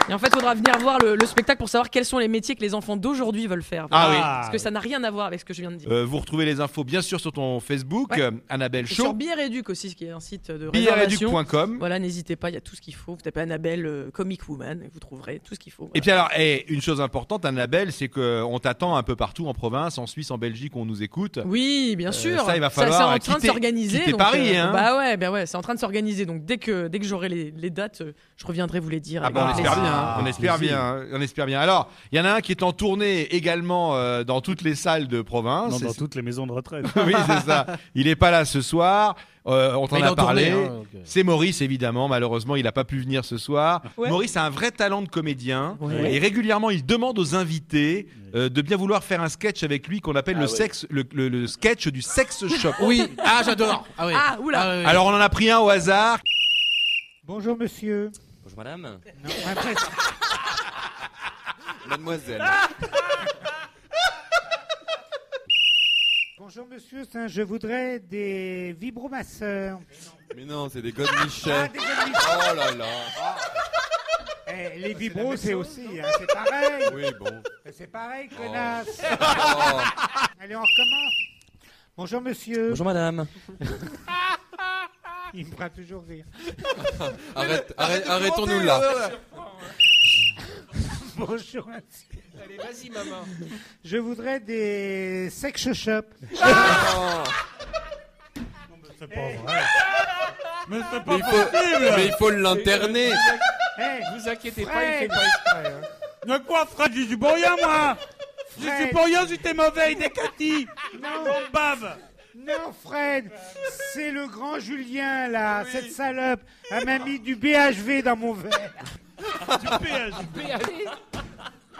Et en fait, il faudra venir voir le, le spectacle pour savoir quels sont les métiers que les enfants d'aujourd'hui veulent faire. Ah oui. Parce que ça n'a rien à voir avec ce que je viens de dire. Euh, vous retrouvez les infos bien sûr sur ton Facebook, Ouais. euh, Annabelle Et sur Show, Bière Éduc aussi, qui est un site de réservation. Voilà, n'hésitez pas, il y a tout ce qu'il faut. Vous tapez Annabelle euh, Comic Woman et vous trouverez tout ce qu'il faut. Et puis alors, eh, une chose importante, Annabelle, c'est qu'on t'attend un peu partout en province, en Suisse, en Belgique, on nous écoute. Oui, bien sûr. Ça, il va falloir c'est en train de quitter- s'organiser. quitter donc, Paris, hein. Bah ouais, bah ouais, c'est en train de s'organiser. Donc dès que dès que j'aurai les, les dates, je reviendrai vous les dire. Ah bah, on espère plaisir. Bien, on espère bien, on espère bien. Alors, il y en a un qui est en tournée également euh, dans toutes les salles de province. Non, dans toutes les maisons de retraite. oui, c'est ça. Il est pas là ce soir. Euh, on t'en a parlé. hein. C'est Maurice évidemment. Malheureusement, il n'a pas pu venir ce soir. Ouais. Maurice a un vrai talent de comédien Ouais. et régulièrement il demande aux invités euh, de bien vouloir faire un sketch avec lui qu'on appelle Ah le ouais. sexe, le, le- le sketch du sex shop. Oui. Ah, j'adore. Ah oui. Ah, oula. oui, oui. Alors on en a pris un au hasard. Bonjour monsieur. Madame? Non, après, Mademoiselle. bonjour monsieur, je voudrais des vibromasseurs. Mais non, c'est des God Ah, des. Oh là là. Eh, les vibros, c'est aussi, hein, c'est pareil. Oui, bon. C'est pareil, connasse. Oh. Allez, on recommence. Bonjour monsieur. Bonjour madame. Il me fera toujours rire. Arrête, arrête, arrêtons-nous là. Bonjour monsieur. Allez, vas-y, maman. Je voudrais des sex shop. Oh. C'est pas vrai. Mais c'est Mais il faut, mais il faut l'interner. Hey, Vous inquiétez pas, il fait pas exprès. hein. De quoi, Fred? Je suis pour rien, moi Je suis Fred. pour rien, j'étais mauvais, des Cathy Non. On bave Non, Fred, c'est le grand Julien, là, cette salope. Elle m'a mis du BHV dans mon verre. Du péage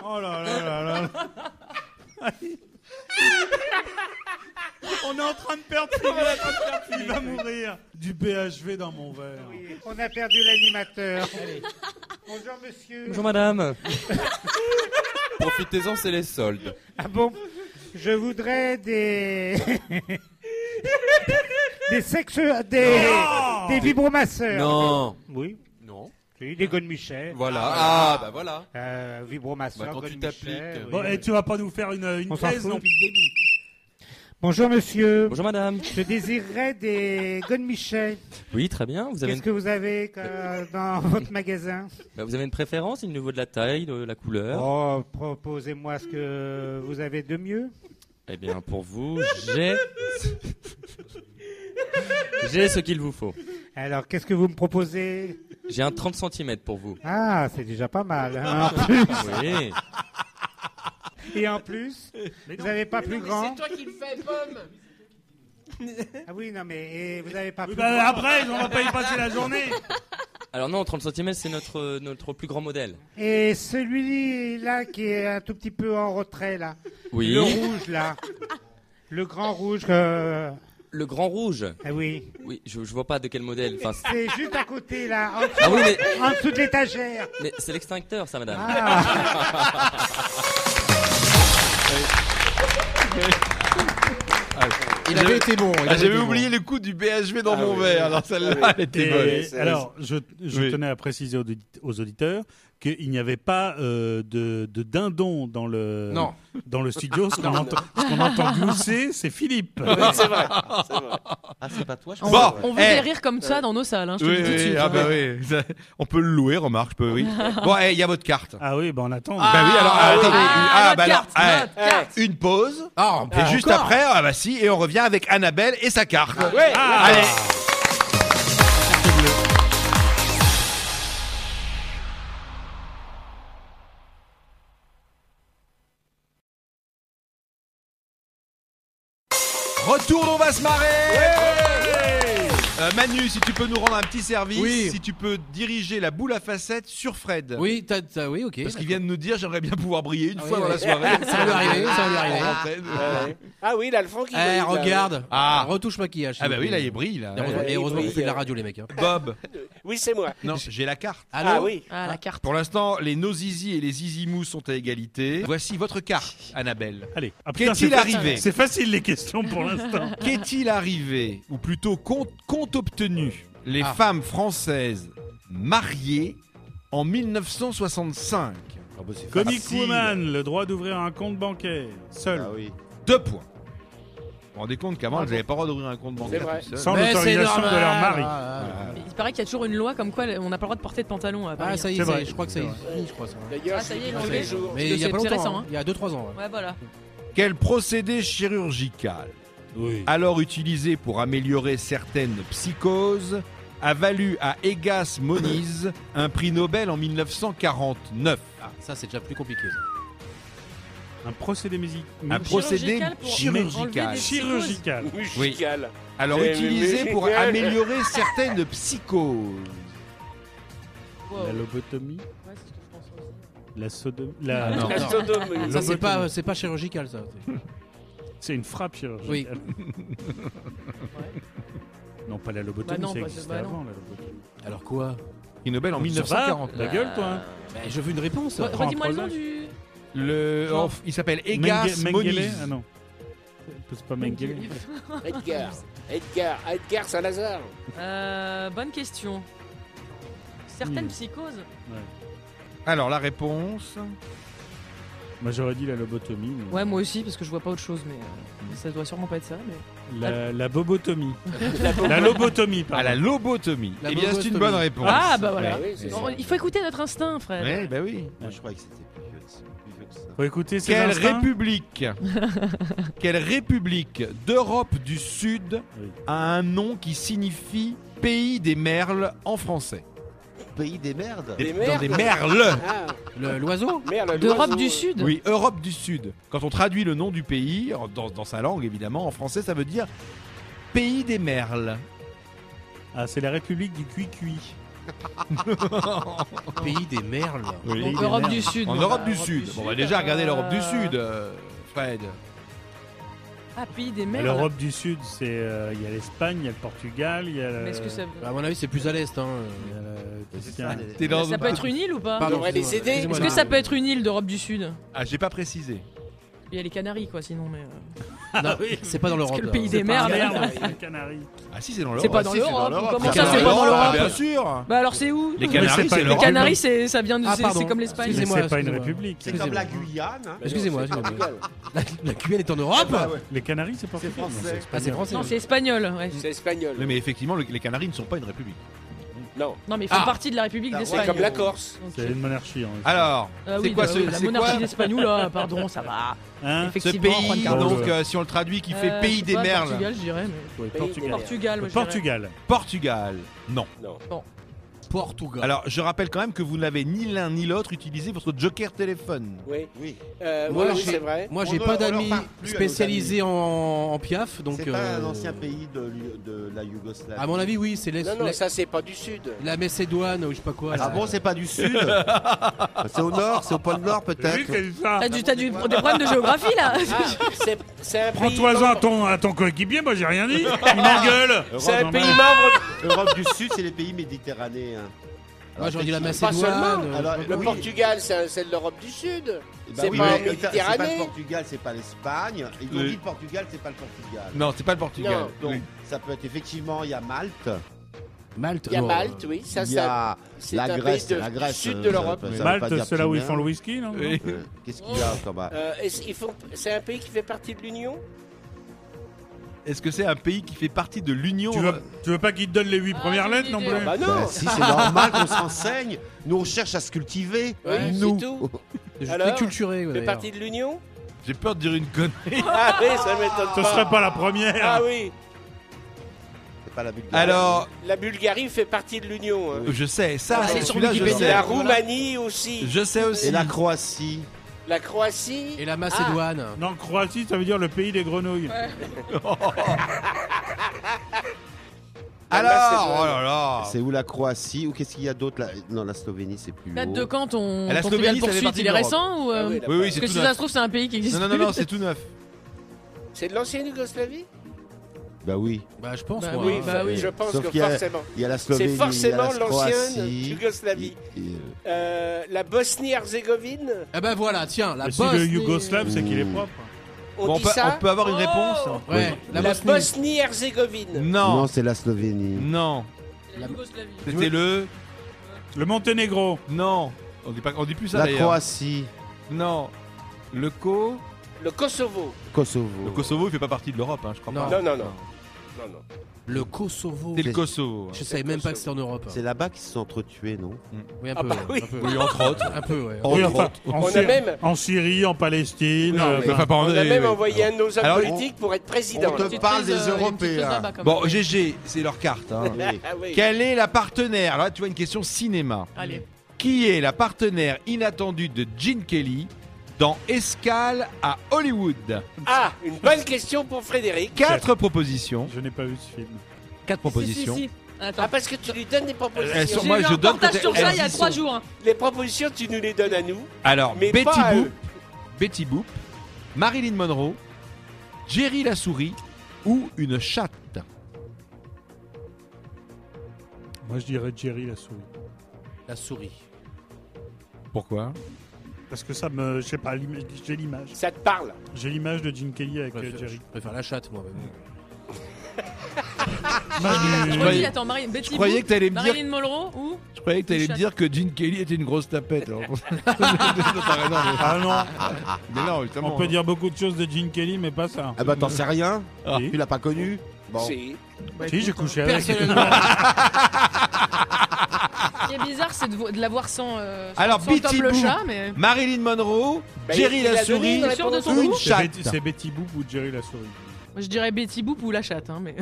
Oh là là là là On est en train de perdre. Il va mourir. Du BHV dans mon verre. On a perdu l'animateur. Bonjour, monsieur. Bonjour madame. Profitez-en, c'est les soldes. Ah bon? Je voudrais des... des sexes... Des, Non des vibromasseurs. Non. Oui, Non. oui, des Gone Michel. Voilà. Ah, bah voilà. Euh, vibromasseur, Bah, quand Gone tu t'appliques. oui. Bon, et tu vas pas nous faire une, une On s'en thèse fout. non Bonjour, monsieur. Bonjour madame. Je désirerais des Gone Michel. Oui, très bien. Vous avez, Qu'est-ce une... que vous avez euh, dans votre magasin? Bah, vous avez une préférence au niveau de la taille, de la couleur? Oh, proposez-moi ce que vous avez de mieux. Eh bien, pour vous, j'ai. j'ai ce qu'il vous faut. Alors, qu'est-ce que vous me proposez? J'ai un 30 cm pour vous. Ah, c'est déjà pas mal. hein, en plus. Oui. Et en plus, Mais vous n'avez pas plus grand. toi qui le fais, pomme Ah oui, non, mais et vous n'avez pas Oui, bah, après, on va pas y passer la journée. Alors non, 30 cm, c'est notre, notre plus grand modèle. Et celui-là qui est un tout petit peu en retrait, là. Oui. Le rouge, là. Le grand rouge. euh, Le grand rouge? Ah oui. Oui, je, je vois pas de quel modèle. Enfin, c'est- juste à côté, là. En dessous, Ah oui, mais, en dessous de l'étagère. mais c'est l'extincteur, ça, madame. Ah. Il avait été bon. Ah, J'avais oublié le coup du BHV dans Ah mon oui. verre. Alors celle-là, Ah oui. elle était bonne. alors, je, je Oui. tenais à préciser aux auditeurs qu'il n'y avait pas euh, de, de dindon dans le, Non. dans le studio. Ce qu'on entend, qu'on entend glousser, c'est Philippe. Oui, c'est vrai. vrai. Ah, c'est pas toi, je On, Bon, on veut eh. des rires comme ça dans nos salles, hein, je te Oui, le dis oui, ah hein. bah oui. On peut le louer, remarque, je peux, oui. Bon, eh, il y a votre carte. Ah oui, ben on attend. bah oui, alors, Ah, attendez. Ah, ah, notre bah alors, carte, eh, notre carte. une pause. Ah, Et juste encore après, ah bah si, et on revient avec Annabelle et sa carte. Ouais. Ah. Allez. Va se Euh, Manu, si tu peux nous rendre un petit service, Oui. si tu peux diriger la boule à facettes sur Fred. Oui, t'as, t'as- oui, ok. Parce qu'il vient de nous dire j'aimerais bien pouvoir briller une Ah fois oui, dans la soirée. Ça va lui arriver, ça va lui arriver. Ouais. Ah oui, là, le fond qui Eh, brille, là. regarde. Ah. Retouche maquillage. Ah bah oui, là il brille là. Et heureusement, il qu'on fait de la brille. radio, les mecs. hein. Bob, Oui, c'est moi. non, j'ai la carte. Allô Ah oui. Ah, la carte. Pour l'instant, les Nozizi et les Zizimous sont à égalité. Voici votre carte, Annabelle. Allez. Ah, Qu'est-il arrivé C'est facile les questions pour l'instant. Qu'est-il arrivé, ou plutôt qu'ont obtenu les Ah. femmes françaises mariées en 1965 Ah bah, c'est Comic facile. Woman, le droit d'ouvrir un compte bancaire. Seul. Ah oui. Deux points. Vous vous rendez compte qu'avant, elles n'avaient pas le droit d'ouvrir un compte bancaire C'est vrai. tout seul. Sans Mais c'est l'autorisation de normal. leur mari. Ah, ah, ah. Mais Il paraît qu'il y a toujours une loi comme quoi on n'a pas le droit de porter de pantalon à Paris. Ah, ça y est, C'est ça y vrai. est, je crois que ça y est. fini, je crois, ça. D'ailleurs, Ah, ça y est, je ils l'ont tous enlevé. les jours. Mais il y a c'est- pas c'est longtemps, récent, hein. hein. il y a 2-3 ans. ouais. Ouais, voilà. Quel procédé chirurgical, Oui. alors utilisé pour améliorer certaines psychoses, a valu à Egas Moniz un prix Nobel en 1949 Ah, ça, c'est déjà plus compliqué. ça. Un procédé musique. Un procédé Chirurgical chirurgical. Musical. Alors utilisé pour améliorer certaines psychoses. Wow. La lobotomie. Ouais, c'est ce que je pense aussi. La sodomie. La... non. La sodomie. Ça, c'est Lobotomie. pas, c'est pas chirurgical, ça. C'est une frappe chirurgicale. Oui. Non, pas la lobotomie, Bah non, ça pas- existait bah non. avant la lobotomie. Alors quoi? Prix Nobel en Ça va 1949. La gueule, toi. hein. Bah, Je veux une réponse. Re- Redis-moi le nom du. Le, oh, il s'appelle Egas Menge- Mengele Moniz. Ah non. C'est pas Mengele. Edgar. Edgar. Edgar Salazar. Euh, bonne question. Certaines Hmm. psychoses. Alors la réponse. Moi j'aurais dit la lobotomie. mais- Ouais, moi aussi, parce que je vois pas autre chose, mais euh, ça doit sûrement pas être ça. Mais... La, la bobotomie. la lobotomie, À la lobotomie. La eh bien, c'est une lobotomie. bonne réponse. Ah, bah voilà. C'est ça. il faut écouter notre instinct, frère. Ouais, bah oui. Moi, je croyais que c'était plus vieux, que ça- plus vieux que ça. Faut écouter Quelle instincts. république Quelle république d'Europe du Sud Oui. a un nom qui signifie pays des merles en français? Pays des merdes. Des Dans des merdes. merles Ah, Le- L'oiseau merde, D'Europe l'oiseau. du Sud Oui, Europe du Sud. Quand on traduit le nom du pays, en- dans, dans sa langue évidemment, en français ça veut dire pays des merles. Ah, c'est la République du cuit-cuit. Pays des merles. Oui. Donc des Europe du Sud. En Europe bah, du Sud. Bon, on va déjà regarder l'Europe du Sud, euh, Fred. Pays des À mers. L'Europe du Sud, c'est euh, il y a l'Espagne, il y a le Portugal, il y a. Mais est-ce que ça. Bah, à mon avis, c'est plus à l'est. Hein. le- ça, peut être une île ou pas Pardon, Est-ce que ça peut être une île d'Europe du Sud? Ah, j'ai pas précisé. Il y a les Canaries, quoi, sinon, mais. euh, Non, c'est pas dans l'Europe. que le pays C'est des mers, Merde, là. c'est les Canaries. Ah si, c'est dans l'Europe. C'est pas Ah, dans si, l'Europe. l'Europe. Comment C'est ça, c'est pas dans l'Europe, Bien sûr. Bah alors c'est où Les Canaries, c'est c'est Les l'Europe. Canaries, c'est ça vient de. Ah, c'est- pardon. c'est comme l'Espagne. Mais Excusez-moi, c'est pas une excusez-moi. république. C'est comme la Guyane. hein. Excusez-moi, C'est excusez-moi. Portugal. La, la Guyane est en Europe Ah, ouais. Les Canaries, c'est pas C'est français. Ah, c'est français. Non, c'est espagnol. ouais. C'est espagnol. Oui, mais effectivement, le- les Canaries ne sont pas une république. Non, Non, mais ils font Ah. partie de la République ouais, c'est d'Espagne. comme la Corse. C'est une monarchie. en Alors, ah c'est oui, quoi bah ce oui, La c'est monarchie quoi d'Espagne, là, pardon, ça va. Hein ce Effectivement, pays Carlos. donc euh, si on le traduit qui fait Euh, pays sais des pas, merles Portugal, je dirais. mais- Ouais, Pays Portugal. des Portugal, moi, je dirais. Portugal. Portugal. Non. Non. Portugal. Alors, je rappelle quand même que vous n'avez ni l'un ni l'autre utilisé votre joker téléphone. Oui, Oui. Euh, Moi, oui, j'ai- c'est vrai. Moi, On j'ai ne- pas d'amis spécialisés en, en piaf, donc. C'est pas un euh, ancien pays de, la Yougoslavie. À mon avis, oui, c'est les- Non, non, la, ça c'est pas du sud. la Macédoine ou je sais pas quoi. Ah là. bon, c'est pas du sud C'est au nord, c'est au pôle nord peut-être. T'as du- t'as du- des problèmes de géographie là Ah, un Prends-toi-en à ton, à ton coéquipier, moi j'ai rien dit. Il m'engueule. C'est un pays membre. Europe du Sud, c'est les pays méditerranéens. Moi, j'aurais dit la Pas Macédoine. seulement. euh, Alors, Le oui. Portugal, c'est de l'Europe du Sud. Bah c'est oui, pas en mais C'est pas Méditerranée. le Portugal, c'est pas l'Espagne. Ils ont Le- dit le Portugal, c'est pas le Portugal. Non, c'est pas le Portugal. Non. Donc, ça peut être effectivement, il y a Malte, Malte. Il y a. Malte, oui. Ça, il y ça- a c'est la Grèce, de- la Grèce, du sud euh, de l'Europe. pas Malte, c'est là où ils font le whisky, non Oui. Euh, Qu'est-ce qu'il y a Euh, font- C'est un pays qui fait partie de l'Union? Est-ce que c'est un pays qui fait partie de l'Union tu veux, tu veux pas qu'il te donne les huit Ah, premières j'ai lettres non plus Bah non. Bah, si, c'est normal qu'on se renseigne. Nous, on cherche à se cultiver. Oui, c'est nous. tout. Je suis Alors, très culturé. ouais, fait d'ailleurs. partie de l'Union J'ai peur de dire une connerie. Ah oui, ça m'étonne Ce pas. serait pas la première. Ah oui, C'est pas la Bulgarie. Alors, la Bulgarie fait partie de l'Union. hein. je sais, ça, Ah, c'est c'est sur celui-là, je Wikipédia. sais. La Roumanie aussi. Je sais aussi. Et la Croatie. La Croatie. Et la Macédoine. Non, Croatie, ça veut dire le pays des grenouilles. Alors, oh là là. C'est où la Croatie Ou qu'est-ce qu'il y a d'autre là? Non, la Slovénie, c'est plus Date haut. de quand ton La Slovénie, poursuite Il de est récent ou Ah euh, oui, la- Oui, oui, Parce que tout si ça se trouve, c'est un pays qui existe. Non, non, non, non, c'est tout neuf. C'est de l'ancienne Yougoslavie? Bah oui. Bah, je pense. Bah moi, oui, hein. bah oui. Je pense Sauf que a- forcément. Il y a la Slovénie. C'est il forcément la l'ancienne Croatie, Yougoslavie. euh, Euh, la Bosnie-Herzégovine, Ah bah voilà, tiens, la Et si le Bosnie- Yougoslave, c'est qu'il est propre. on Bon, on, dit peut, ça on peut avoir une Oh réponse Ouais, la, La Bosnie. Bosnie-Herzégovine. Non, Non, c'est la Slovénie. non. La Yougoslavie. C'était le. Le Monténégro. Non. On dit, pas, on dit plus ça La. Croatie. Non. Le Co. Le Kosovo. Kosovo. Le Kosovo, il fait pas partie de l'Europe, hein, je crois Non. pas. Non, non, non. Non, non. Le Kosovo. C'est le Kosovo. Je savais même pas que c'était en Europe. C'est là-bas qu'ils se sont entretués, non? Oui, un Ah peu. bah oui. un peu. Oui, entre autres. Un peu, ouais. Oui, entre enfin, autres. en, On a Syrie, même- en Syrie, en Palestine. Non, euh, mais- enfin, On a même oui. envoyé un de nos hommes politiques pour être président. on te parle des euh, Européens. Bon. GG, c'est leur carte. hein. Ah oui. Quelle est la partenaire? Là, tu vois une question cinéma. Allez. Qui est la partenaire inattendue de Gene Kelly? Dans Escale à Hollywood Ah, une bonne question pour Frédéric. Quatre propositions. Je n'ai pas vu ce film. Quatre propositions. Si, si, si. Attends. Ah, parce que tu lui donnes des Elles propositions. J'ai eu je un donne reportage sur elles ça il y a y trois sont. jours. hein. Les propositions, tu nous les donnes à nous. Alors, Mais Betty pas à Boop, eux. Betty Boop, Marilyn Monroe, Jerry la souris ou une chatte Moi, je dirais Jerry la souris. La souris. Pourquoi? Parce que ça me. Je sais pas, l'image- j'ai l'image. Ça te parle? J'ai l'image de Gene Kelly avec euh, préfère, Jerry. je préfère la chatte, moi. je Je dis- redis, attends, Marie, Betty Je croyais que t'allais me dire, Marilyn Monroe ou je croyais que t'allais me dire que Gene Kelly était une grosse tapette. alors. Ah non, mais non, justement. on peut dire beaucoup de choses de Gene Kelly, mais pas ça. Ah bah t'en sais rien Ah. Tu l'as pas connu? Bon. Si. Si, j'ai couché avec. Personnellement, Ce qui est bizarre, c'est de, vo- de la voir sans. euh, sans- Alors, sans Betty Tom le Boop. chat, mais. Marilyn Monroe, Bah, Jerry il- la donné souris une Sûr de son ou une goût C'est chatte. Betty- C'est Betty Boop ou Jerry la souris Moi, je dirais Betty Boop ou la chatte, hein, mais.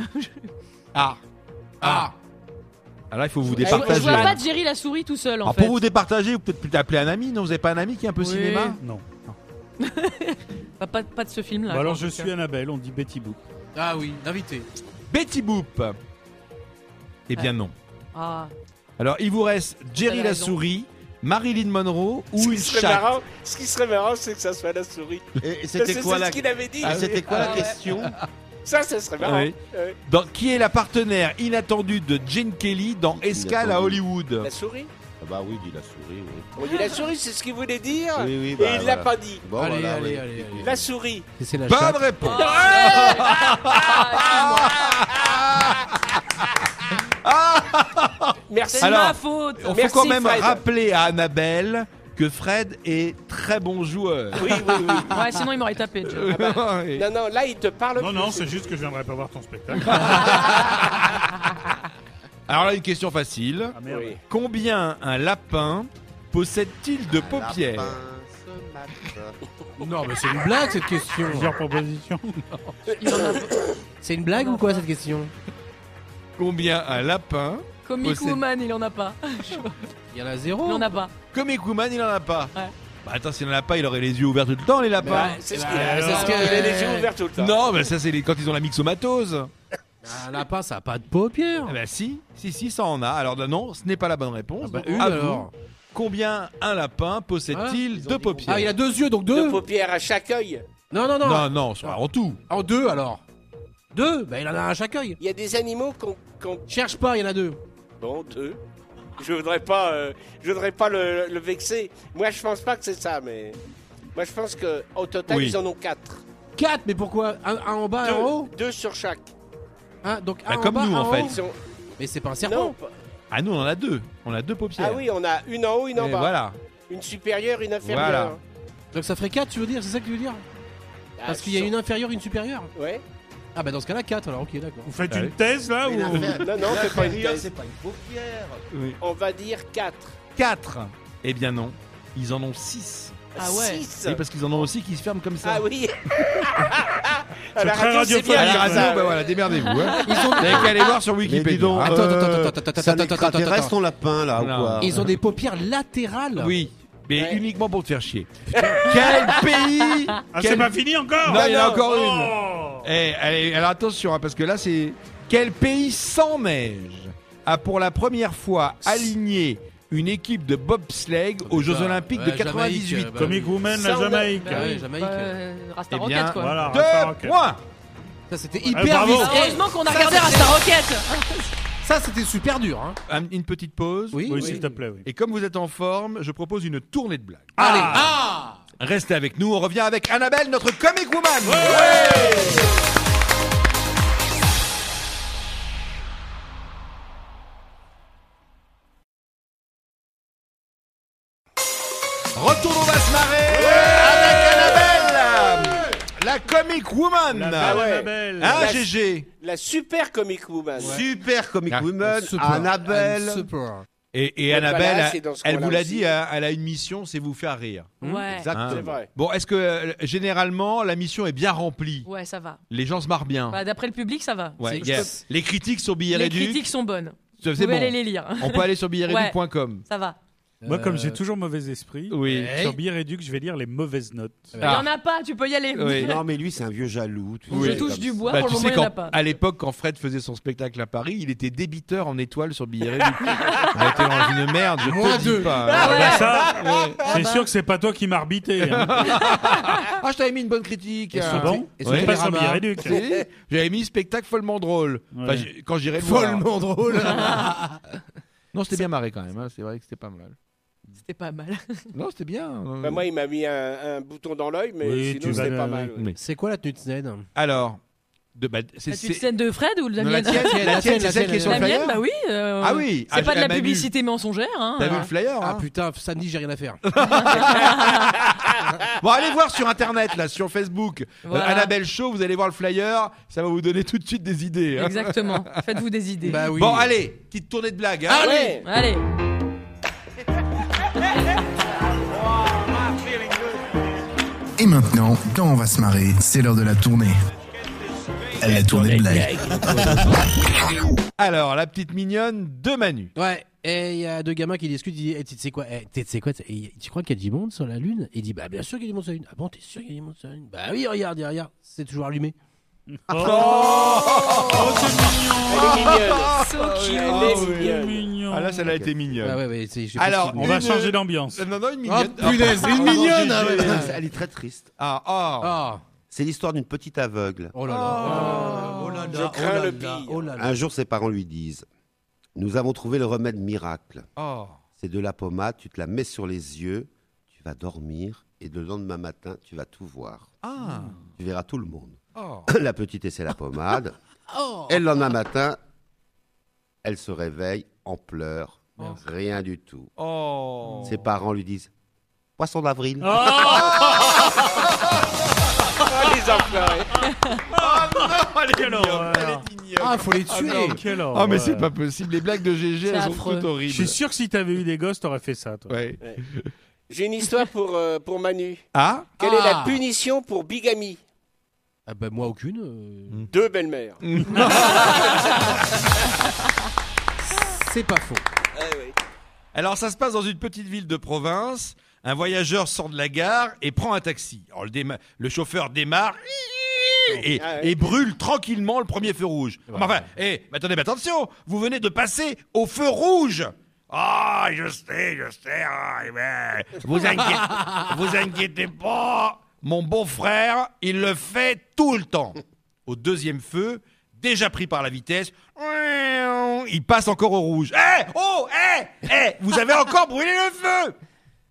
Ah. Ah. Alors là, il faut vous Je vois- je départager. vois pas Jerry la souris tout seul, en Alors, fait. pour vous départager, vous peut-être peut appeler un ami. Non, vous avez pas un ami qui est un peu Oui. cinéma? Non. Pas, pas, pas de ce film-là. Bah alors, en je tout cas. suis Annabelle, on dit Betty Boop. ah oui, l'invité. Betty Boop. Eh bien non. Ah. Alors, il vous reste Jerry la souris, Marilyn Monroe Ce ou qui une serait chatte. marrant, ce qui serait marrant, c'est que ça soit la souris. Et, c'était quoi ce la qu'il avait dit. et c'était quoi Ah la ouais. question Ça, ça serait marrant. Oui. Ouais. Dans- qui est la partenaire inattendue de Gene Kelly dans Escale à Hollywood La souris Ah bah oui, dit la souris, oui. On dit la souris, c'est ce qu'il voulait dire. Oui, oui, et bah, il l'a voilà. pas dit. Bon, allez, voilà, allez, oui. allez, allez. La souris. Et c'est la Bonne chatte. réponse Merci. C'est Alors, ma faute. On faut Merci, quand même Fred. rappeler à Annabelle que Fred est très bon joueur. Oui, oui, oui. Ouais, sinon il m'aurait tapé. tu vois. Oui. Non, non, là, il te parle. Non, plus. non, c'est juste que je viendrai pas voir ton spectacle. Alors là, une question facile. Ah merde. Oui. Combien un lapin possède-t-il de paupières. Non, mais c'est une blague cette question. Plusieurs propositions. C'est une blague ou quoi cette question? Combien un lapin Comic possède- Woman, il en a pas. Il y en a Il zéro. en a pas. Comic Woman, il en a pas. Ouais. Bah attends, s'il en a pas, il aurait les yeux ouverts tout le temps, les lapins. Bah, c'est ce bah, qu'il a. c'est ce Il a les yeux ouverts tout le temps. non, mais ça c'est les... quand ils ont la myxomatose. Un lapin, ça a pas de paupières. Eh ben si, si, si, ça en a. Alors non, ce n'est pas la bonne réponse. Ah bah, Donc, une, à vous, alors. Combien un lapin possède-t-il de paupières Ah, il a deux yeux, donc Deux deux. paupières à chaque œil. Non, non, non. Non, non, en tout. En deux alors. Deux Bah il en a un à chaque œil. Il y a des animaux qu'on. qu'on- Cherche pas, il y en a deux. Bon, deux. Je voudrais pas, euh, je voudrais pas le, le vexer. Moi, je pense pas que c'est ça, mais. Moi, je pense que au total, Oui. ils en ont quatre. Quatre, mais pourquoi? Un, un en bas, un en haut? Deux, deux sur chaque. Hein, Donc un Bah, en comme bas, nous, un en fait. sont- Mais c'est pas un Non. serpent. pas- Ah nous, on en a deux. On a deux paupières. Ah oui, on a une en haut, une en Et bas. voilà. Une supérieure, une inférieure. Voilà. Donc ça ferait quatre, tu veux dire? C'est ça que tu veux dire? Ah, Parce qu'il y a une inférieure, une supérieure? Ouais. Ah bah dans ce cas-là, quatre alors, ok, d'accord. Vous faites Ah une thèse là ou Non, non, c'est pas une thèse. c'est pas une paupière. Oui. On va dire quatre. Quatre. Eh bien non, ils en ont six. Ah ouais. Six. Oui, parce qu'ils en ont aussi qui se ferment comme ça. Ah oui. C'est très radio, c'est bien. À la radiophonique, radio, ça, bah voilà, démerdez-vous. Hein. Ils ont... Vous avez qu'à aller voir sur Mais dis Wikipédia. donc, hein. Attends, attends, euh, attends, attends, attends, un attends, attends, extraterrestre attends. ton lapin là Non. ou quoi Ils ont des paupières latérales. Oui, mais Ouais. uniquement pour te faire chier. Quel pays Ah, Quel- c'est pas fini encore Non, il y en a encore une. Eh, allez, alors attention, hein, parce que là, c'est. Quel pays sans neige a pour la première fois aligné une équipe de bobsleigh aux Jeux Olympiques ouais, de 98 Jamaïque, euh, bah Comic oui. Woman, la Jamaïque. Bah oui, Jamaïque. Bah, euh, Rasta Eh bien, Rocket, quoi. Voilà, Rasta Deux Rocket. points Ça c'était Ah, hyper bravo. Ah, Heureusement qu'on a regardé Rasta Rocket. Ça c'était super dur. Hein. Un- Une petite pause. Oui, Oui, s'il te plaît, oui. Et comme vous êtes en forme, je propose une tournée de blagues. Allez. Ah Restez avec nous, on revient avec Annabelle, notre comic woman. Retour on va se marrer avec Annabelle, la comic woman. La Ah belle ouais. Annabelle. Hein, La- GG La super comic woman. Super Comic Ah, Woman, Super. Annabelle. Et, Annabelle, voilà, elle vous l'a dit, hein, elle a une mission, c'est vous faire rire. Ouais. Exactement. C'est vrai. Bon, est-ce que euh, généralement la mission est bien remplie? Ouais, ça va. Les gens se marrent bien. Bah, D'après le public, ça va. Ouais, C'est- il y a- les critiques sur Billet Les Réduc, critiques sont bonnes. Vous c'est pouvez bon. aller les lire. On peut aller sur billetreduc.com. Ça va. Moi, comme Euh, j'ai toujours mauvais esprit, Oui. Sur Billet Réduc, je vais lire les mauvaises notes. Il y en a pas, tu peux y aller. Oui. Non, mais lui, c'est un vieux jaloux. tu Oui. Je touche comme du bois, Bah, pour tu le sais moment, il n'y en a pas. qu'à l'époque, quand Fred faisait son spectacle à Paris, il était débiteur en étoiles sur Billet Réduc. On était dans une merde, je Moins te deux. dis pas. Ah ouais. Bah, ça, c'est bah. sûr que c'est pas toi qui m'as arbité. Hein. Ah, je t'avais mis une bonne critique. Et hein. sur- bon et Ouais. Pas sur. Si, J'avais mis spectacle follement drôle. Enfin, quand j'irai le voir. Follement drôle. Non, c'était bien marré quand même. hein. C'est vrai que c'était pas mal. C'était pas mal. Non, c'était bien. Bah, moi, il m'a mis un, un bouton dans l'œil, mais Oui, sinon, c'était pas mal. oui. Mais- C'est quoi la tenue de Sned Alors, de, bah, c'est, La c'est- petite scène de Fred ou de la Non, la mienne tienne, la tienne, c'est celle qui est sur La le flyer. mienne, bah oui. euh, Ah oui. C'est Ah, pas de la publicité mensongère. Hein, T'as vu le flyer Ah hein putain, samedi j'ai rien à faire. Bon, allez voir sur internet, là, sur Facebook, euh, Voilà. Annabelle Show, vous allez voir le flyer, ça va vous donner tout de suite des idées. hein. Exactement. Faites-vous des idées. bah oui. Bon, allez, petite tournée de blagues. hein. Ah ouais. Allez. Et maintenant, quand on va se marrer, c'est l'heure de la tournée. La tournée de blague. Alors, la petite mignonne de Manu. Ouais, et il y a deux gamins qui discutent, ils disent, Eh, tu sais quoi, eh, tu sais quoi, eh, tu crois qu'il y a du monde sur la Lune? Il dit, bah bien sûr qu'il y a du monde sur la Lune. Ah bon, t'es sûr qu'il y a du monde sur la Lune? Bah oui, regarde, regarde, c'est toujours allumé. Oh, Elle est mignonne. So Elle cute. est c'est mignonne. mignon. Ah là, celle-là a été mignonne. Ouais, ouais, ouais, c'est, j'ai Alors, On va Une- changer d'ambiance. Non, non, une Oh mignonne. punaise, une Oh, non, mignonne ah ouais. Elle est très triste. Ah, ah. Ah, C'est l'histoire d'une petite aveugle. oh là là, oh là là, Je oh crains là le là, pire. Oh là là. Un jour, ses parents lui disent Nous avons trouvé le remède miracle. Oh. C'est de la pommade, tu te la mets sur les yeux, tu vas dormir, et le lendemain matin, tu vas tout voir. Ah. Tu verras tout le monde. Oh. La petite essaie la pommade, Oh. et le lendemain matin, elle se réveille en pleurs. Rien du tout. Oh. Ses parents lui disent Poisson d'avril. Oh, Ah, les enfoirés. quelle horreur. Ah, faut les Ah, tuer. non, quelle Oh, horreur. mais c'est pas possible. Les blagues de GG, elles sont affreux. toutes horribles. Je suis sûr que si t'avais eu des gosses, t'aurais fait ça, toi. Ouais. J'ai une histoire pour, euh, pour Manu. Ah Quelle est la Ah. punition pour bigamie Ah bah moi aucune. euh. Deux belles-mères. C'est pas faux. Alors ça se passe dans une petite ville de province. Un voyageur sort de la gare et prend un taxi. Alors, le, déma- le chauffeur démarre et, Ah ouais. et brûle tranquillement le premier feu rouge. Mais enfin, eh, mais attendez, mais attention, vous venez de passer au feu rouge. Ah, je sais, je sais. ah, eh ben, vous, inquiétez, vous inquiétez pas. Mon beau-frère, il le fait tout le temps. Au deuxième feu, déjà pris par la vitesse, il passe encore au rouge. Eh Oh Eh Eh Vous avez encore brûlé le feu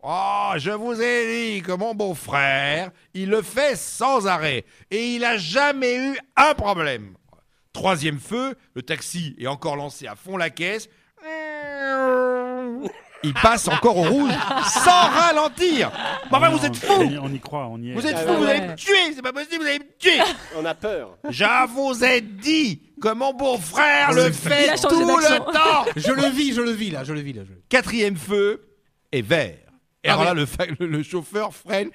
Oh, je vous ai dit que mon beau-frère, il le fait sans arrêt. Et il a jamais eu un problème. Troisième feu, le taxi est encore lancé à fond la caisse. Il passe encore au rouge sans ralentir. Mais enfin, vous êtes fous On y- On y croit, on y est. Vous êtes Ah fous, ouais, vous allez me tuer C'est pas possible, vous allez me tuer On a peur. Je vous ai dit que mon beau-frère le fait tout le temps Je le vis, je le vis là, je le vis là. je- Quatrième feu est vert. Et Ah alors là, le chauffeur freine.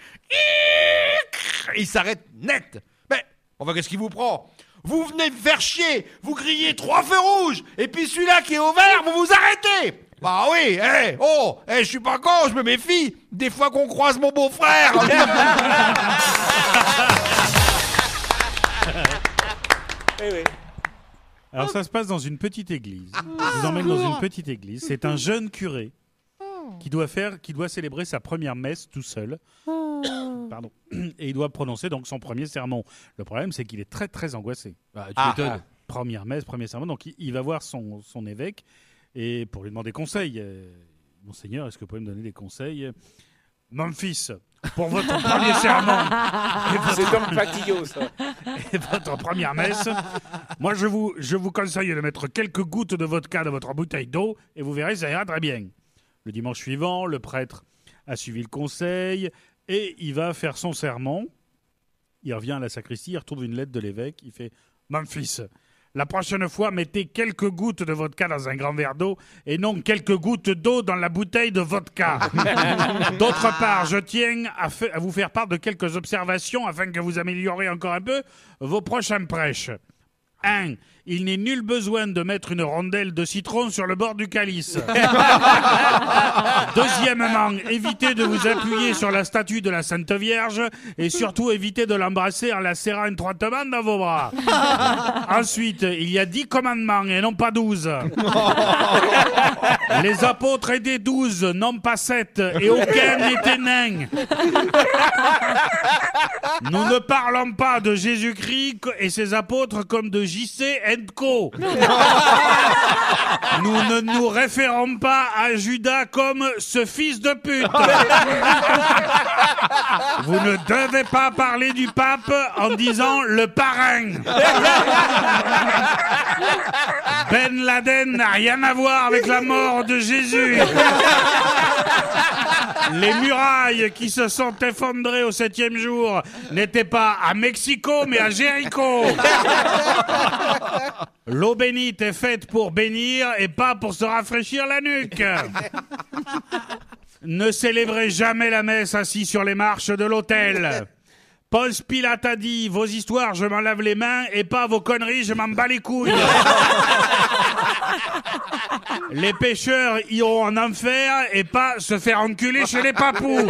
Il s'arrête net. Mais, enfin, qu'est-ce qui vous prend? Vous venez me faire chier. Vous grillez trois feux rouges. Et puis celui-là qui est au vert, vous vous arrêtez. Bah oui, eh, oh, eh, je suis pas con, je me méfie. Des fois qu'on croise mon beau-frère. Oui. Alors ça se passe dans une petite église. Je vous emmène dans une petite église. C'est un jeune curé qui doit faire, qui doit célébrer sa première messe tout seul. Pardon. Et il doit prononcer donc son premier sermon. Le problème, c'est qu'il est très très angoissé. Bah, tu Ah. m'étonnes. Première messe, premier sermon. Donc il, il va voir son, son évêque et pour lui demander conseil. Euh, Monseigneur, est-ce que vous pouvez me donner des conseils? Fils, pour votre premier votre- C'est ça. et votre première messe, moi je vous, je vous conseille de mettre quelques gouttes de vodka dans votre bouteille d'eau et vous verrez, ça ira très bien. Le dimanche suivant, le prêtre a suivi le conseil et il va faire son sermon. Il revient à la sacristie, il retrouve une lettre de l'évêque. Il fait fils, la prochaine fois, mettez quelques gouttes de vodka dans un grand verre d'eau et non quelques gouttes d'eau dans la bouteille de vodka. D'autre part, je tiens à, vous faire part de quelques observations afin que vous améliorez encore un peu vos prochaines prêches. 1. Il n'est nul besoin de mettre une rondelle de citron sur le bord du calice. Deuxièmement, évitez de vous appuyer sur la statue de la Sainte Vierge et surtout évitez de l'embrasser en la serrant étroitement dans vos bras. Ensuite, il y a dix commandements et non pas douze. Les apôtres étaient douze, non pas sept, et aucun n'était nain. Nous ne parlons pas de Jésus-Christ et ses apôtres comme de JC Co. Nous ne nous référons pas à Judas comme ce fils de pute. Vous ne devez pas parler du pape en disant le parrain. Ben Laden n'a rien à voir avec la mort de Jésus. Les murailles qui se sont effondrées au septième jour n'étaient pas à Mexico, mais à Jéricho. L'eau bénite est faite pour bénir et pas pour se rafraîchir la nuque. Ne célébrez jamais la messe assis sur les marches de l'autel. Ponce Pilate a dit vos histoires, je m'en lave les mains et pas vos conneries, je m'en bats les couilles. Les pêcheurs iront en enfer et pas se faire enculer chez les papous.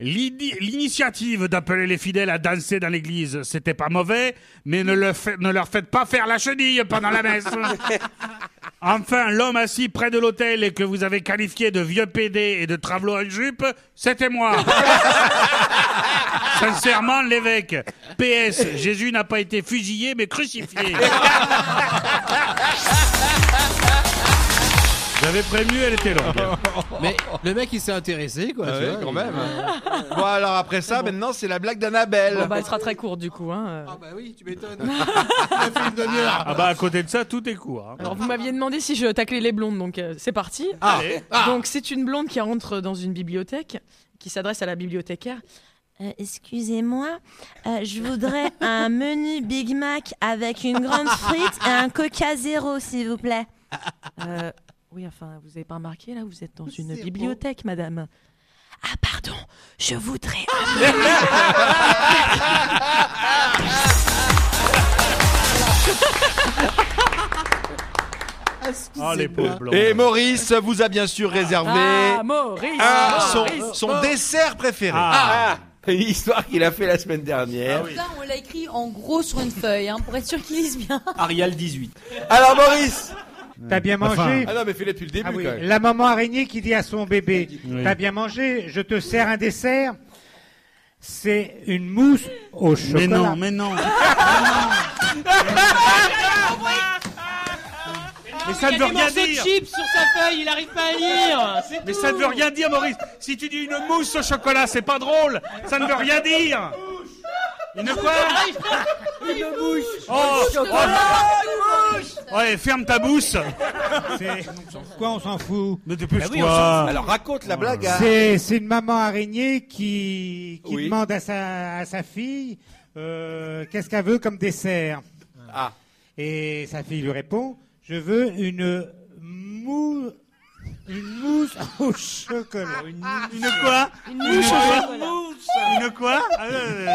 L'initiative d'appeler les fidèles à danser dans l'église, c'était pas mauvais, mais ne, le fait- ne leur faites pas faire la chenille pendant la messe. Enfin, l'homme assis près de l'autel et que vous avez qualifié de vieux pédé et de travelot en jupe, c'était moi. Sincèrement, l'évêque. PS, Jésus n'a pas été fusillé, mais crucifié. J'avais prévenu, elle était longue. Mais le mec il s'est intéressé quoi. Ah tu vois, quand il- même. Bon, alors après ça, maintenant, c'est la blague d'Annabelle. Bon, bah, elle sera très courte du coup. Hein. Ah bah oui, tu m'étonnes. Demi-heure. Ah bah à côté de ça, tout est court. hein. Alors vous m'aviez demandé si je taclais les blondes, donc euh, c'est parti. Ah, Allez. Donc c'est une blonde qui rentre dans une bibliothèque, qui s'adresse à la bibliothécaire. Euh, Excusez-moi, euh, je voudrais un menu Big Mac avec une grande frite et un Coca Zéro, s'il vous plaît. Euh, oui, enfin, vous avez pas remarqué là, vous êtes dans une bibliothèque, madame. Ah pardon, je voudrais. Ah, Oh, les pauvres blancs. Et Maurice vous a bien sûr réservé Ah, Maurice, un- son, Maurice, son Maurice. dessert préféré. Ah. Une histoire qu'il a fait la semaine dernière. Ça, on l'a écrit en gros sur une feuille, hein, pour être sûr qu'il lise bien. Arial 18. Alors Maurice T'as bien mangé Ah non, mais fais-le depuis le début Ah oui, quand même. La maman araignée qui dit à son bébé Oui. T'as bien mangé Je te sers un dessert. C'est une mousse au chocolat. Mais non, mais non. Mais ça ne veut rien dire. chips sur sa feuille, il arrive pas à lire. Mais ça ne veut rien dire, Maurice. Si tu dis une mousse au chocolat, c'est pas drôle. Ça ne veut rien dire. Une quoi Une bouche. Oh, oh, Ouais, ferme ta bouche. C'est- Quoi, on s'en fout Mais dépêche-toi. on s'en fout. Alors raconte la blague à... C'est c'est une maman araignée qui, qui Oui. demande à sa, à sa fille euh, qu'est-ce qu'elle veut comme dessert? Ah. Et sa fille lui répond Je veux une mousse, une mousse au chocolat. Une quoi? Une mouche au chocolat. Une quoi Ah, euh,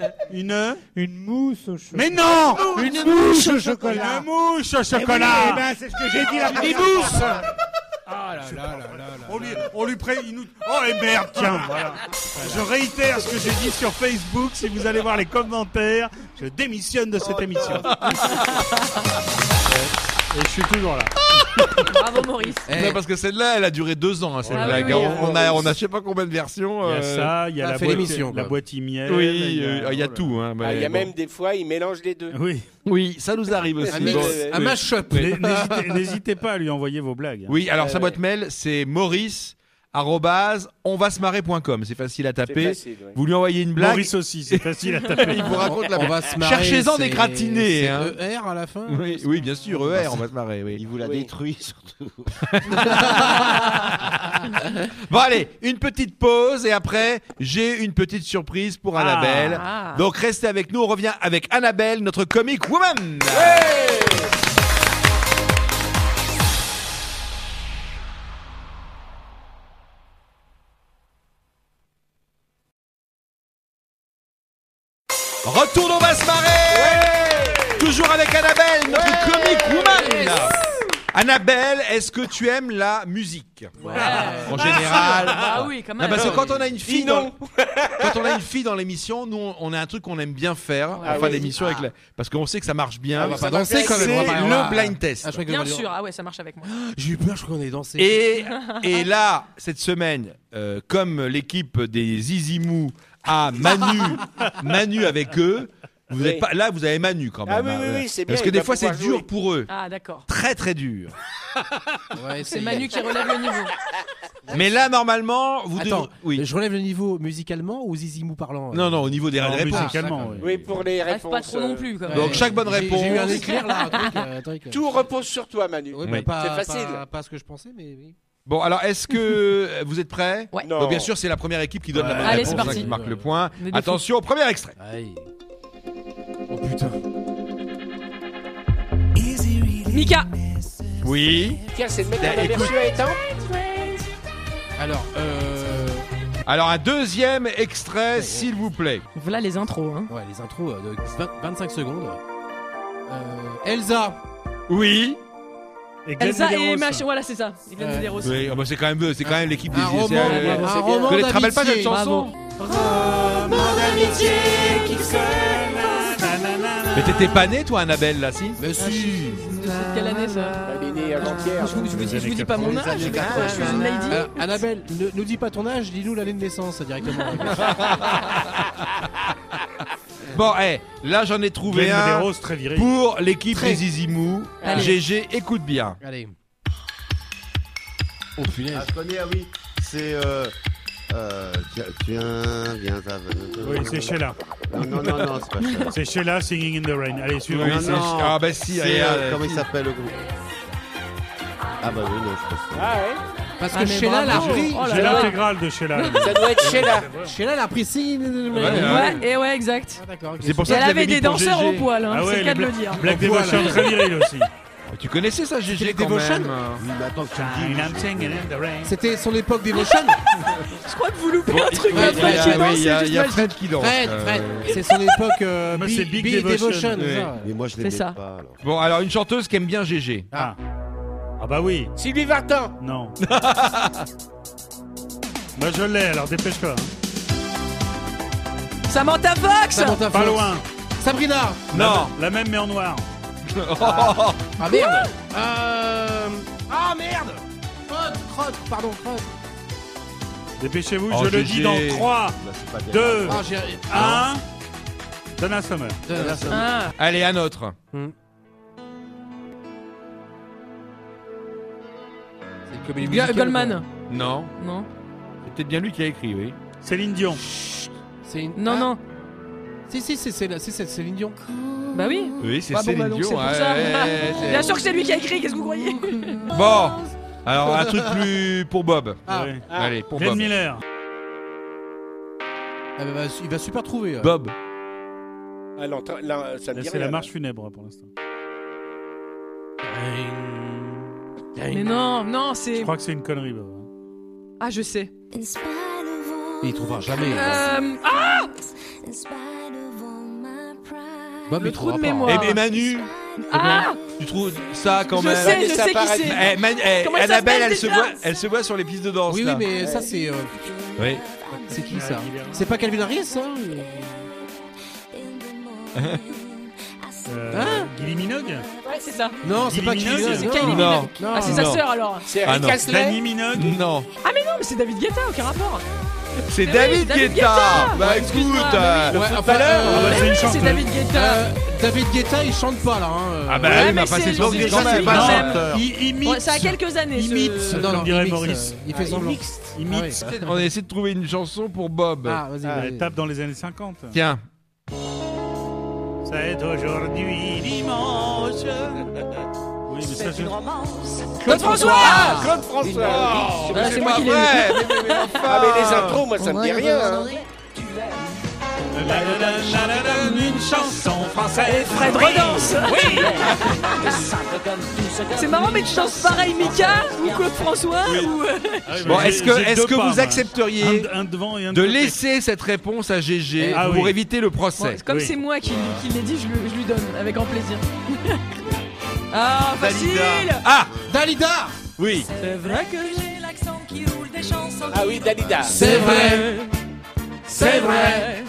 Une Une mousse au chocolat. Mais non Une mouche au chocolat. Une mouche au Eh oui, chocolat. eh ben, c'est ce que j'ai dit la Une première mousse fois. Ah là là là là là. On lui, on lui pré... il nous... Oh et merde, tiens, voilà. Je réitère ce que j'ai dit sur Facebook. Si vous allez voir les commentaires, je démissionne de cette émission. Et je suis toujours là. Bravo Maurice. Eh, Non, parce que celle-là, elle a duré deux ans, hein, cette Ah blague. oui, oui, on, on a, on a je sais pas combien de versions. Il y a euh, ça, il y a ça la fait boîte, l'émission, la quoi. boîte miel. Oui, il y a, euh, il y a tout. Hein, mais Ah, Il y a bon. même des fois, ils mélangent les deux. Oui. Oui, ça nous arrive aussi. un mix, Bon, un oui. mash-up. N'hésitez- pas à lui envoyer vos blagues. Oui, alors sa ouais. boîte mail, c'est maurice arrobase, onvasmarrer.com. C'est facile à taper. facile, ouais. Vous lui envoyez une blague. Maurice aussi, c'est facile à taper. Il vous raconte la On blague. va se marrer. Cherchez-en des gratinés, hein. ER à la fin. Oui, oui, bien sûr, ER, on va se marrer. Oui. Il vous l'a Oui. détruit surtout. Bon allez, une petite pause et après j'ai une petite surprise pour Annabelle. Ah. Donc restez avec nous, on revient avec Annabelle, notre comic woman. Retour on va se marrer Toujours avec Annabelle, notre comic woman Annabelle, est-ce que tu aimes la musique Ouais. En général. Bah oui, quand Non, même. parce que quand on a une fille dans, non. quand on a une fille dans l'émission, nous on- on a un truc qu'on aime bien faire, Ah enfin oui. l'émission avec la... parce qu'on sait que ça marche bien. On va ça pas va danser faire quand même. on C'est pas- on le blind test. Ah, je Bien on sûr, ah ouais, ça marche avec moi. J'ai eu peur, je crois qu'on danser. Et, et là, cette semaine, euh, comme l'équipe des Zizimou a Manu, Manu avec eux, vous Oui. êtes pas, là vous avez Manu quand même. Ah oui, hein, oui, oui, c'est bien, Parce que il des va fois c'est pouvoir dur jouer. pour eux. Ah d'accord. Très très dur. Ouais, C'est Manu qui relève le niveau. Mais là normalement, vous Attends, devez- Oui. je relève le niveau musicalement ou Zizimou parlant euh Non, non, au niveau des Non, réponses. musicalement, oui. Oui, pour les réponses. pas trop non euh, plus quand même. Donc, chaque bonne J'ai- réponse. J'ai eu un éclair là, un truc. euh, un truc. Tout repose sur toi, Manu. Oui, Oui. pas, C'est facile. Pas, pas ce que je pensais, mais oui. Bon, alors est-ce que vous êtes prêts Ouais. Non. Donc, bien sûr, c'est la première équipe qui donne la bonne Allez, réponse, c'est parti. qui marque le point. On est des Attention au premier extrait. Aïe. Oh putain. Mika. Oui. Tiens, c'est le mec écoute. à Étang Alors, euh. Alors, un deuxième extrait, s'il vous plaît. Voilà les intros. Hein. Ouais, les intros euh, de 20 25 secondes. Euh, Elsa. Oui. Et Elsa et Medeiros. Mach. Voilà, c'est ça. Et Glenn Ouais. Medeiros. Oui, oh, bah, c'est quand même, c'est quand même l'équipe des Un roman, un bien. roman Tu te rappelles pas de d'amitié. cette chanson Mais t'étais pas né, toi, Annabelle, là, si Mais si. C'est quelle année ça Elle est née avant-hier. Je vous, je vous je vous dis pas mon âge. Je 80. suis une lady. Euh, Annabelle, ne nous dis pas ton âge, dis-nous l'année de naissance directement. Bon, eh, là, j'en ai trouvé Glenn un Medeiros, très viril. pour l'équipe Très. des Zizimou. Allez. GG, écoute bien. Allez. Oh punaise. Ah, je connais, ah oui. C'est. Euh, euh, tiens, viens, viens, ça va. Oui, c'est Sheila. Non, non, non, non, c'est pas Sheila. C'est Sheila Singing in the Rain. Allez. Oui, c'est- non. Ah, bah si, C'est, allez, euh, allez, comment il s'appelle le groupe? Ah, bah oui, non, je pense que- Ah ouais Parce Ah, que Sheila l'a repris. Oh là J'ai l'intégrale de Sheila. Ça doit être Sheila. Sheila l'a pris si. ouais. Et ouais, exact. Ah. C'est pour ça elle avait des danseurs au poil, hein, Ah c'est le cas de le dire. Black. Devotion, très viril aussi. Tu connaissais ça, GG, quand Devotion the rain. C'était son époque Devotion. Je crois que vous loupez un truc. Il y a- Fred qui danse, Fred qui danse. Fred, euh, Fred. C'est son époque. euh, Big Devotion. Devotion. Oui. ça. Mais moi, je C'est l'aimais ça. pas. alors. Bon, alors une chanteuse qui aime bien GG. Ah. Ah bah oui. Sylvie Vartan. Non. bah je l'ai, alors dépêche-toi. hein. Samantha Fox Samantha Pas Fox. loin. Sabrina. Non. La même mais en noir. Ah merde. Euh... Ah merde. Crotte, crotte, pardon, crotte. Dépêchez-vous, Oh, je le GG. dis dans 3, Bah, c'est pas 2, Ah, j'ai... 1. Donna Summer. Ah. Allez, un autre. C'est comédie Ga- musicale, Goldman. Non. Non. C'est peut-être bien lui qui a écrit, oui. Céline Dion. quoi. C'est une... Non, Ah. non. Si, si, c'est c'est- c'est- c'est Céline Dion. Bah oui. Oui, c'est Ah bon, Céline bah donc Dion. c'est pour ouais, ça. ouais, c'est- Bien sûr que c'est lui qui a écrit, qu'est-ce que vous croyez? Bon. Alors, un truc plus pour Bob. Ah, Ouais. Allez, pour Glenn Bob. Miller. Ah, bah, bah, il va super trouver. Bob. Ah, là, ça me Là, dit C'est la marche funèbre pour l'instant. Mais non, non, Je c'est. crois que c'est une connerie. Bob. Ah, je sais. Et il trouvera jamais. euh. Euh, Ah Bob, le il trou de mémoire. Et, et Manu, Ah tu trouves ça quand Je même sais, je Ça sais qui c'est. Eh, Manu- eh, Comment elle Annabelle, s'appelle elle se, déjà voit, elle se voit sur les pistes de danse. Oui, oui, là. mais ça, c'est. euh, Oui. C'est qui ça C'est pas Calvin Harris, ça Euh, Hein Gilly Minogue Ouais, c'est ça. Non, c'est Kylie pas Minogue Kylie C'est non. Kylie Non. Minogue. Non. Ah, c'est sa Non. sœur alors. C'est Ah, Rick non. Astley. Danny Minogue. Non. Ah, mais non, mais c'est David Guetta, aucun rapport. C'est Mais David oui, David Guetta. Guetta. Bah Ouais, écoute, excuse-moi, euh, Ouais, enfin, Ah euh, bah, c'est une Oui, chanteuse. c'est David Guetta. euh, David Guetta, il chante pas là. Hein. Ah bah Ouais, oui, mais mais enfin, c'est- c'est son c'est- disque c'est quand même. quand même. chanteur. Il imite. Ouais, ça a quelques années. ce- Imite. Non, comme non, dirait il mixe, Maurice. euh, Il fait Ah, semblant. il Imite. Ah oui. On essaie de trouver une chanson pour Bob. Ah, vas-y, Elle vas-y. tape dans les années 50. Tiens. C'est aujourd'hui dimanche. Oui, mais ça, je... Claude François Claude François. Ah, c'est moi qui l'ai. Ah, mais les intros, moi, ça me dit rien. hein. Une chanson française. Fred Redance Oui C'est marrant, mais tu chantes pareil Mika ou Claude François ou... euh, Ah Bon, est-ce que, deux que vous accepteriez Un, un devant et un de côté. laisser cette réponse à GG Ah pour oui. éviter le procès Comme Oui. c'est moi qui, qui l'ai dit, je lui donne avec grand plaisir. ah, facile Ah Dalida Oui. C'est vrai que j'ai l'accent qui roule des chansons. Ah oui, Dalida. C'est vrai C'est vrai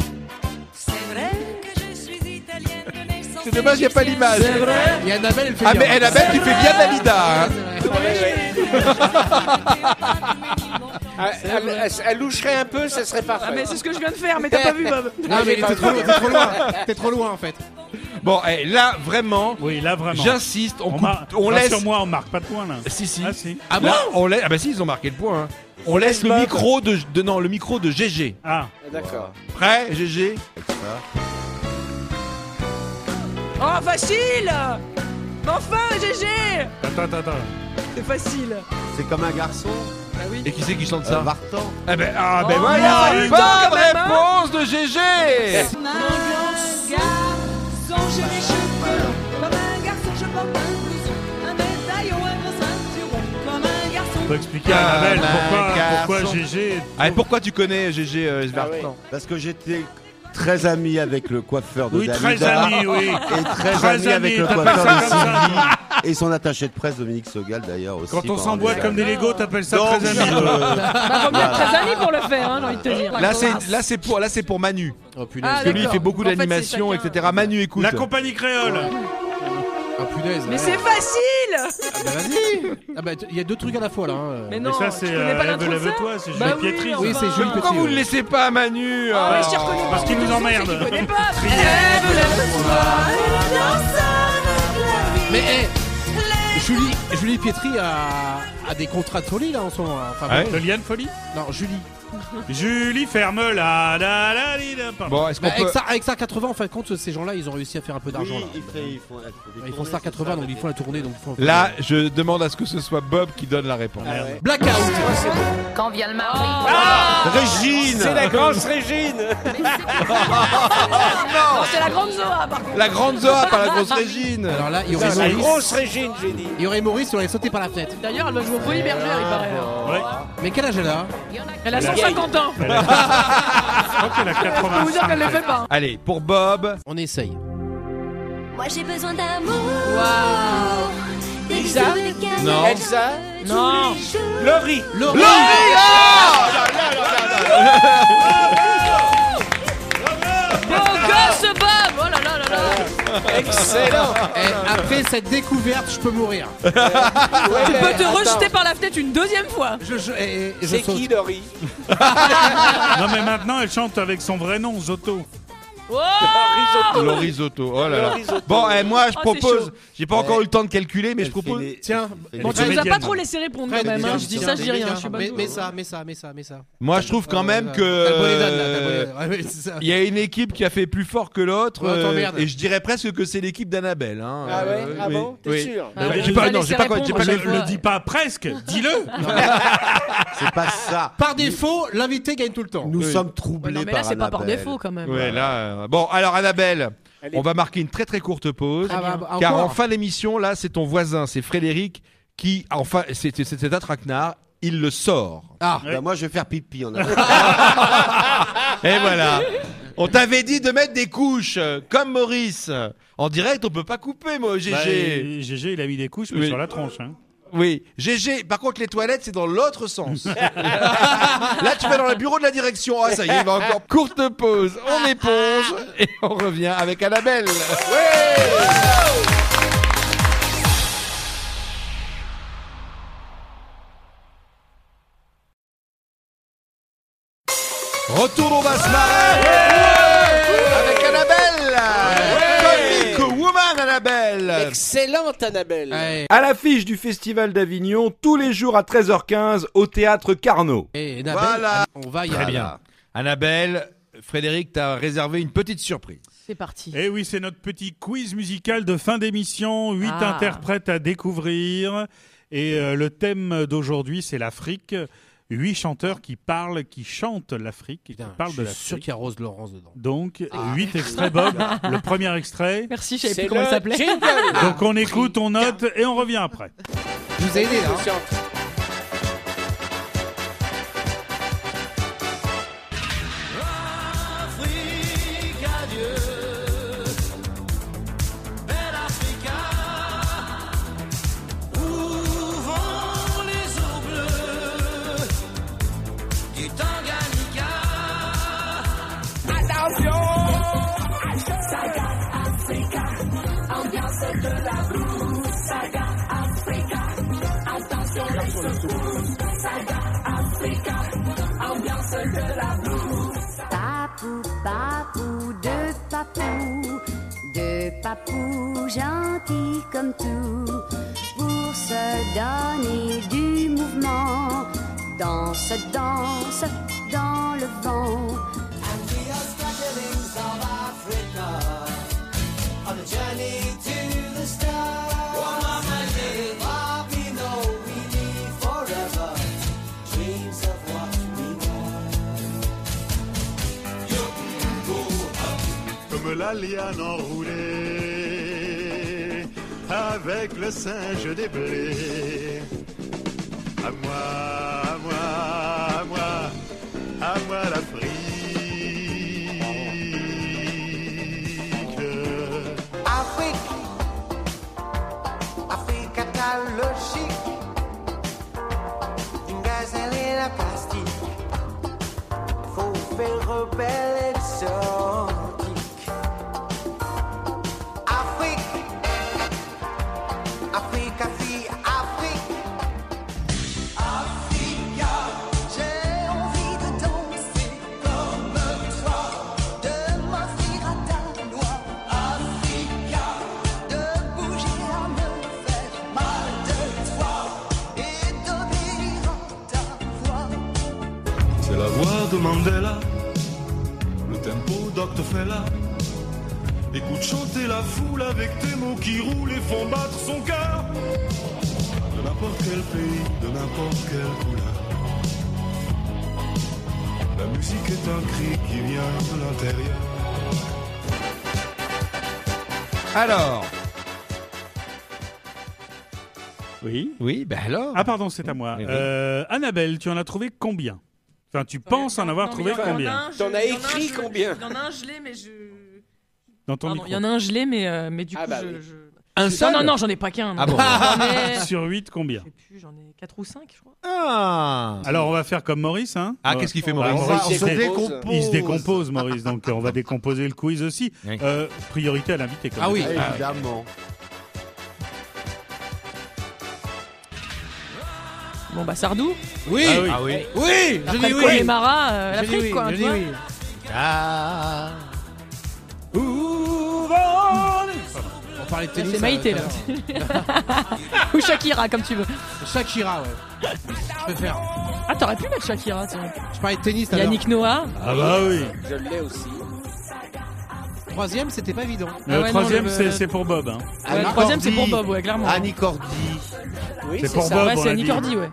C'est dommage, il n'y a pas l'image. C'est vrai Et Annabelle, elle fait Ah bien. mais Annabelle, tu fais bien Dalida. hein. Ah, elle, elle- elle loucherait un peu, ça serait parfait. Ah, mais c'est ce que je viens de faire, mais t'as pas vu, Bob Non, mais t'es trop, t'es trop loin. T'es trop loin, en fait. Bon, eh, là vraiment, Oui, là vraiment. j'insiste, on, coupe, mar- on laisse. Sur moi, on marque pas de points là. Si si. Ah si. Ah bon Là, on laisse. Ah bah si, ils ont marqué le point. hein. On laisse le micro de, de non le micro de GG. Ah. Ah, D'accord. Prêt, GG Oh, facile enfin, GG Attends, attends, attends. C'est facile C'est comme un garçon. Oui. Et qui c'est qui chante Euh, ça? Vartan. Eh ben ah ben Oh, voilà, bonne hein. réponse de GG. Un garçon, j'ai les cheveux longs. Comme un garçon, je porte un blouson. Un médaillon, un gros ceinturon. Comme un garçon. Faut expliquer à Annabelle pourquoi, pourquoi. GG. Ah, et pourquoi tu connais GG euh, Ah oui. Parce que j'étais très ami avec le coiffeur de Oui, Dalida. très ami, oui. Et très, Très ami avec le coiffeur ça de comme ça. Sylvie. Et son attaché de presse, Dominique Sogal, d'ailleurs aussi. Quand on pendant s'emboîte des comme des années. Legos, t'appelles ça Donc, très ami. euh, Bah, faut bien pour le faire, hein, j'ai envie de te dire. Là c'est là c'est pour là c'est pour Manu Oh punaise. Ah, parce que lui il fait beaucoup En fait, c'est d'animation chacun. etc. Manu écoute. La compagnie créole. Ah punaise. Mais ouais. c'est facile Ah bah vas-y Ah bah il y a deux trucs à la fois là. hein. Mais Mais non, ça, tu c'est connais pas euh, Lève- ça Lève-toi, c'est Bah Julie oui, Pietri. Oui, enfin. c'est Julie Pourquoi Petit, vous ouais. ne laissez pas à Manu Ah, mais ah. je t'y reconnais pas. Parce qu'il nous emmerde. pas. Lève, lève-toi. Mais eh, Julie, Julie Pietri a, a des contrats de folie là en ce moment. là. Enfin, Ah ouais De Liane Folie Non, Julie. Julie ferme la la la li, la- pardon. Bon est-ce qu'on Bah, avec, peut Star, avec Star 80, en fin de compte, ces gens-là, ils ont réussi à faire un peu d'argent. là. ils font- ils ils Star c'est 80, ça, donc ils font la tournée, donc ils font. Là je demande à ce que ce soit Bob qui donne la réponse. Ah ouais. Blackout. Quand vient le mari. Régine C'est la grosse Régine. Non, c'est la grande Zoa, par contre. La grande Zoa par la grosse Régine. Alors là, il y aurait la Maurice. grosse Régine, j'ai dit. Il y aurait Maurice, on aurait sauté par la fenêtre. D'ailleurs, elle va jouer au Folie Bergère, il paraît. hein. Ouais. Mais quel âge elle a Elle a 150 ans. Elle a- Je crois qu'elle a Je peux vous dire qu'elle 85. le fait pas. hein. Allez pour Bob. On essaye. Moi j'ai besoin d'amour. Lisa Non. Elsa Non. Laurie Laurie Beau Bob Oh là là là là Excellent Eh, Après cette découverte, je peux mourir. Tu peux te rejeter par la fenêtre une deuxième fois Je, je, et- et je C'est saute. qui Laurie Non, mais maintenant, elle chante avec son vrai nom, Zoto. Oh Le risotto. Oh là là. Le risotto. Bon, eh, moi je Oh, c'est propose. chaud. J'ai pas encore eu le temps de calculer, mais je propose. les- Tiens, Bon, tu nous as pas trop laissé répondre quand même. hein. Je dis ça, je dis rien. tiens, Je suis pas mets, douée. mets ça, mets ça, mets ça, mets ça. Moi je trouve quand même que. T'as le bonnet d'âne, là, t'as le euh, bonnet d'âne. Ouais, ouais, c'est ça. Il y a une équipe qui a fait plus fort que l'autre, Ouais, euh, t'emmerdes. et je dirais presque que c'est l'équipe d'Annabelle. Hein. Ah ouais? Euh, Ah oui. bon? T'es Oui. sûr? Ah Euh, ouais, j'ai pas- non, laisser j'ai pas- j'ai le dis pas presque, dis-le C'est pas ça. Par défaut, l'invité gagne tout le temps. Nous sommes troublés Non, mais là, par c'est pas par Annabelle. défaut quand même. Ouais, là. Euh, Bon, alors Annabelle, on va marquer une très très courte pause, Ah, bah, bah, car encore en fin d'émission, là, c'est ton voisin, c'est Frédéric, qui, enfin, c'est c'est- c'est un traquenard, il le sort. Ah, Bah, moi, je vais faire pipi en avant. Et voilà. On t'avait dit de mettre des couches, euh, comme Maurice. En direct, on peut pas couper, moi, GG. Bah, euh, GG, il a mis des couches, mais Oui. sur la tronche. Hein. Oui, GG. Par contre, les toilettes, c'est dans l'autre sens. Là, tu vas dans le bureau de la direction. Ah, ça y est, il va encore. Courte pause, on éponge et on revient avec Annabelle. Retour, on va se marrer Annabelle. Excellente Annabelle. À l'affiche du Festival d'Avignon, tous les jours à 13h15 au théâtre Carnot. Et Annabelle, Voilà. on va y Très aller. bien. Annabelle, Frédéric t'a réservé une petite surprise. C'est parti. Et Eh oui, c'est notre petit quiz musical de fin d'émission. Huit Ah. interprètes à découvrir. Et euh, le thème d'aujourd'hui, c'est l'Afrique. Huit chanteurs qui parlent, qui chantent l'Afrique, et qui parlent je de suis sûr l'Afrique. qu'il y a Rose Laurence dedans. Donc, huit extraits, Bob. Le premier extrait. Merci, je savais plus comment il s'appelait. Donc, on écoute, on note et on revient après. Je vous ai aidé là. Je hein. chante. Papou, papou, deux papous, deux papous gentils comme tout, pour se donner du mouvement, danse, danse dans le vent. comme la liane enroulée avec le singe des blés. À moi, à moi, à moi, à moi l'Afrique. Afrique, Afrique catalogique, une gazelle et la plastique, faut faire rebelle exotique. Dr. Fela. Écoute chanter la foule avec tes mots qui roulent et font battre son cœur. De n'importe quel pays, de n'importe quelle couleur. La musique est un cri qui vient de l'intérieur. Alors. Oui. Oui, ben alors. Ah, pardon, c'est à moi. Oui, oui. Euh, Annabelle, tu en as trouvé combien? Enfin, tu penses en avoir Non, trouvé il combien je- T'en as il écrit je- combien Il y en a un, je l'ai, mais je. Dans ton Pardon, micro. il y en a un, je l'ai, mais, euh, mais du Ah coup, bah je. oui. je- Un seul Non, non, non, j'en ai pas qu'un. non. Ah bon J'en ai... Sur 8, combien plus, J'en ai 4 ou 5, je crois. Ah Alors, on va faire comme Maurice. Hein Ah, qu'est-ce qu'il fait, Bah, Maurice On il se dé- décompose. Il se décompose, Maurice. Donc, euh, on va décomposer le quiz aussi. Oui. Euh, priorité à l'invité. quand Ah même. oui. Ah, Évidemment. Bon, bah, Sardou. Oui Ah oui. Ah oui. Oui Je Après dis oui Connemara, euh, la Je dis frite, oui, quoi. je tu dis oui. Ah. On parlait de tennis. C'est Maïté, là. Ou Shakira, comme tu veux. Shakira, ouais. Je préfère. Ah, t'aurais pu mettre Shakira, tiens. Je parlais de tennis. Yannick Noah. Ah bah oui. Je l'ai aussi. Troisième, c'était pas évident. Ah Le ouais, troisième, non, le- c'est- pour Bob. hein. Ouais, le troisième, c'est pour Bob, ouais, clairement. Annie Cordy. Oui, C'est c'est pour ça. Bob, Ouais, on c'est l'a Annie dit. Cordy, ouais.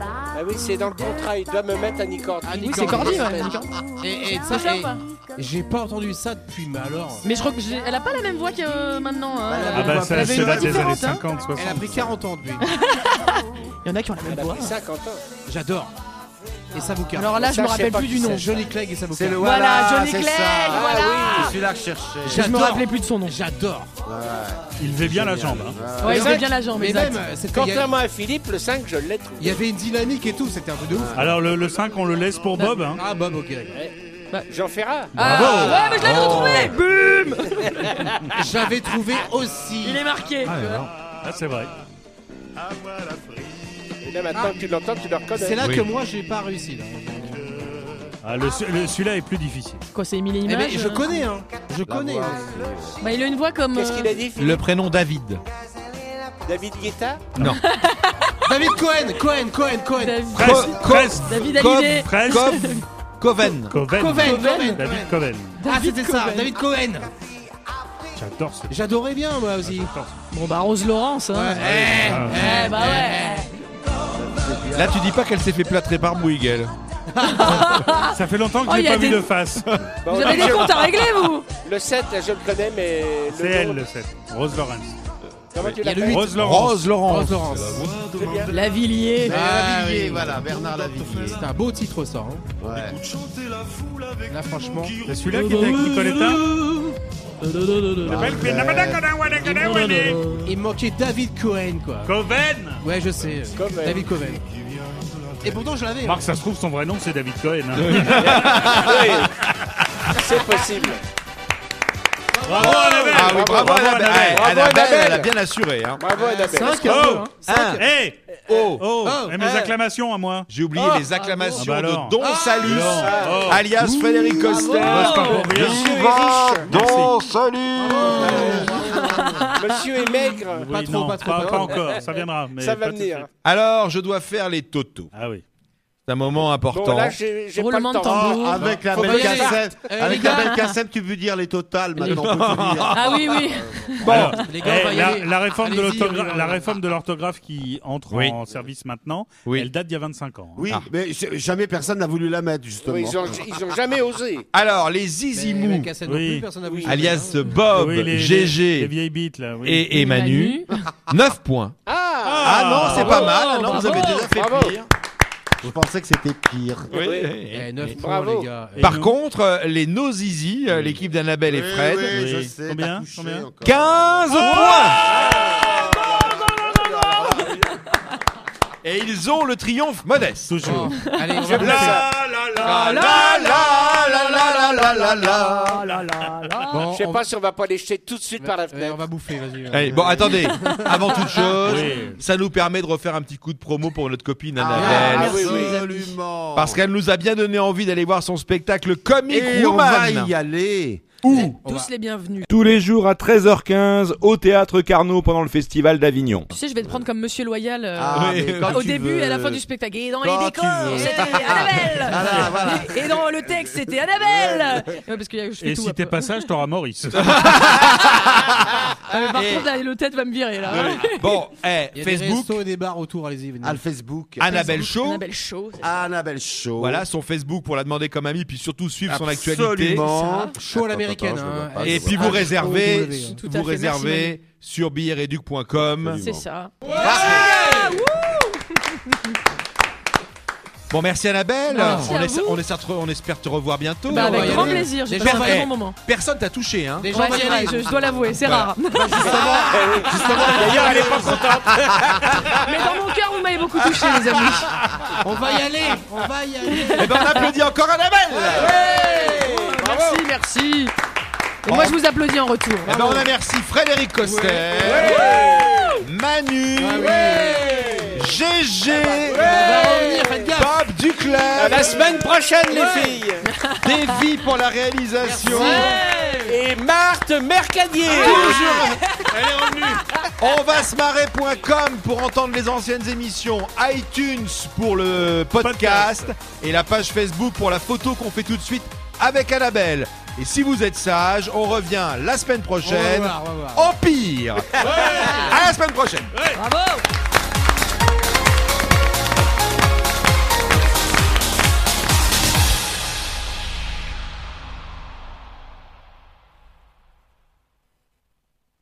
Ah oui, c'est dans le contrat. Il doit me mettre Annie Cordy. Annie Oui, c'est Cordy, ouais. Annie Cordy. Et, et Ça et- pas. j'ai pas entendu ça depuis, mais alors. Mais je crois que j'ai- elle a pas la même voix que euh, maintenant. hein. elle Ah avait bah une ça, voix ça différente, date des années hein. 50, 60. Elle a pris 40 ans depuis. Il y en a qui ont la même Elle a voix. pris 50 ans. J'adore. Et ça vous Alors là, je Ça, me je rappelle plus du nom. c'est. Johnny Clegg et ça vous C'est le Voilà, voilà, Johnny c'est Clegg, ça. voilà. C'est celui-là que je cherchais. Je me rappelais plus de son nom. J'adore. Il fait bien la jambe. hein. Ouais, il fait bien la jambe, Mais exact. même, euh, Contrairement à Philippe, le 5, je l'ai trouvé. il y avait une dynamique et tout, c'était un truc de ouf. Alors le, le 5, on le laisse pour Bob. Hein. Ah, Bob, ok. Jean Ferrat. Ah, ouais, mais je l'avais retrouvé Boum J'avais trouvé aussi. Il est marqué. Ah, c'est vrai. Là, maintenant que tu l'entends, tu le reconnais. C'est là Oui. que moi, j'ai pas réussi. Là. Ah, le, le- celui-là est plus difficile. Quoi, c'est Émile Eh Image ben, je euh connais, hein. Je La connais. voix. Bah, il a une voix comme. Qu'est-ce qu'il a dit, Philippe Le prénom David. David Guetta Non. David Cohen, Cohen, Cohen, Cohen. David- Presque, Co- presque. David Hallyday. Presque. Cov- Coven. Coven. Coven, Coven. David Coven. Ah, c'était ça, Cohen. David Cohen. J'adore ce J'adorais bien, moi aussi. Bon, bah, Rose Laurence. Hein. Ouais. Eh, Eh, bah ouais. Là, tu dis pas qu'elle s'est fait plâtrer par Bouygues. Ça fait longtemps que Oh, j'ai il y a pas vu des- de face. Bon, Vous avez des comptes à régler, vous Le 7, je le connais, mais. le C'est elle le 7. Rose Lawrence. Comment tu Il y a le l'appelles huit. Rose Lawrence. Rose Laurence. C'est bien. Lavillier. Ah, Lavillier, oui. voilà, Bernard Lavillier. C'est un beau titre, ça. hein. Ouais. Là, franchement. C'est celui-là qui était avec Nicoletta Il manquait David Cohen, quoi. Coven Ouais, je sais. David Cohen. Et pourtant, je l'avais. hein. Marc, ça se trouve, son vrai nom, c'est David Cohen. hein. Oui, c'est possible. Bravo, Annabelle Ah oui, bravo, Annabelle. Bravo, Annabelle, elle a bien assuré. Hein. Bravo, Annabelle. Cinq, un Oh hein. Cinq. Hey Oh, Oh, Oh, et mes eh. acclamations à moi. j'ai oublié Oh, les acclamations Ah bah alors. de Don Salus, Oh. alias Frédéric Coster. Bah, riche. Don Salut Monsieur est maigre. Oui, Pas trop, non, pas trop, Pas, encore, ça viendra. Mais Ça va venir. Alors, je dois faire les totos. Ah oui. C'est un moment important. Bon, là, j'ai j'ai pas Roulement le de temps. tambour. Oh, avec la Faut belle pas y aller. cassette, Eh, avec les la gars. belle cassette, tu veux dire les totales maintenant. on peut plus dire. Ah oui, oui. Alors, les gars, on va eh, y la, aller. la réforme de Allez-y, l'orthographe- on y va. la réforme de l'orthographe qui entre Oui. en service maintenant, Oui. elle date d'il y a 25 ans. hein. Oui, Ah. mais c'est- jamais personne n'a voulu la mettre justement. Oui, ils, ont, ils ont jamais osé. Alors, les Mais Zizimou, la cassette non Oui. plus, personne n'a voulu. alias Bob, Oui, les- les- GG Les vieilles bites, là. Oui. et, et Manu, 9 points. Ah, Ah non, c'est Bravo, pas mal. Ah non, vous avez déjà fait bravo. pire. Je pensais que c'était pire. Oui. Eh, 9 points, Bravo. les gars. Et Par contre, euh, les Nozizi, euh, l'équipe d'Annabelle et Fred, oui, je sais, Combien t'as Combien encore. 15 points Et ils ont le triomphe modeste. Toujours. Oh, Allez, Je. La la la la la la la Je sais pas si on va pas les jeter tout de suite par la Ouais, on fenêtre. va bouffer, vas-y. Allez, bon, attendez, avant toute chose, ça nous permet de refaire un petit coup de promo pour notre copine Ah, Annabelle. Absolument. Parce qu'elle nous a bien donné envie d'aller voir son spectacle Comic Et on va Woman. y aller. Où Tous les bienvenus. Tous les jours à 13h15 au théâtre Carnot pendant le festival d'Avignon. Tu sais, je vais te prendre comme Monsieur Loyal euh, Ah, quand au tu début veux. et à la fin du spectacle. Et dans Quand les tu décors, veux. c'était Annabelle. Voilà, voilà. Et dans le texte, c'était Annabelle. Ouais, parce que je fais Et tout si t'es pas sage, t'auras Maurice. Ah, mais par contre, là, le tête va me virer là. Bon, eh, Il y a des Facebook, restos et des bars autour, allez-y, venez. Ah, le Facebook. Annabelle Show. Annabelle Show. c'est ça. Annabelle Show. Voilà son Facebook pour la demander comme ami, puis surtout suivre son actualité. Absolument. Chaud à je hein. pas, Et puis vous réservez, vous réservez sur billetreduc.com. C'est ça. Bon, merci Annabelle. Merci on, à essa- vous. on espère te, on espère te revoir bientôt. Bah, avec y grand plaisir, j'ai passé un bon moment. Personne t'a touché, hein Ouais, c'est vrai, aller. je, je dois l'avouer, c'est Voilà. rare. D'ailleurs, elle est pas contente. Mais dans mon cœur, vous m'avez beaucoup touché, les amis. On va y aller. On va y aller. Eh ben, on applaudit encore Annabelle. Merci, merci. Et moi, je vous applaudis en retour. Eh ben, on a merci Frédéric Coster, Manu, GG. Bob À Duclerc, la semaine prochaine, les filles. Davy pour la réalisation. Et Marthe Mercadier. Elle est revenue. On va se marrer.com pour entendre les anciennes émissions, iTunes pour le podcast, et la page Facebook pour la photo qu'on fait tout de suite avec Annabelle. Et si vous êtes sage, on revient la semaine On va prochaine. voir, on va voir. Empire. À la semaine prochaine. Bravo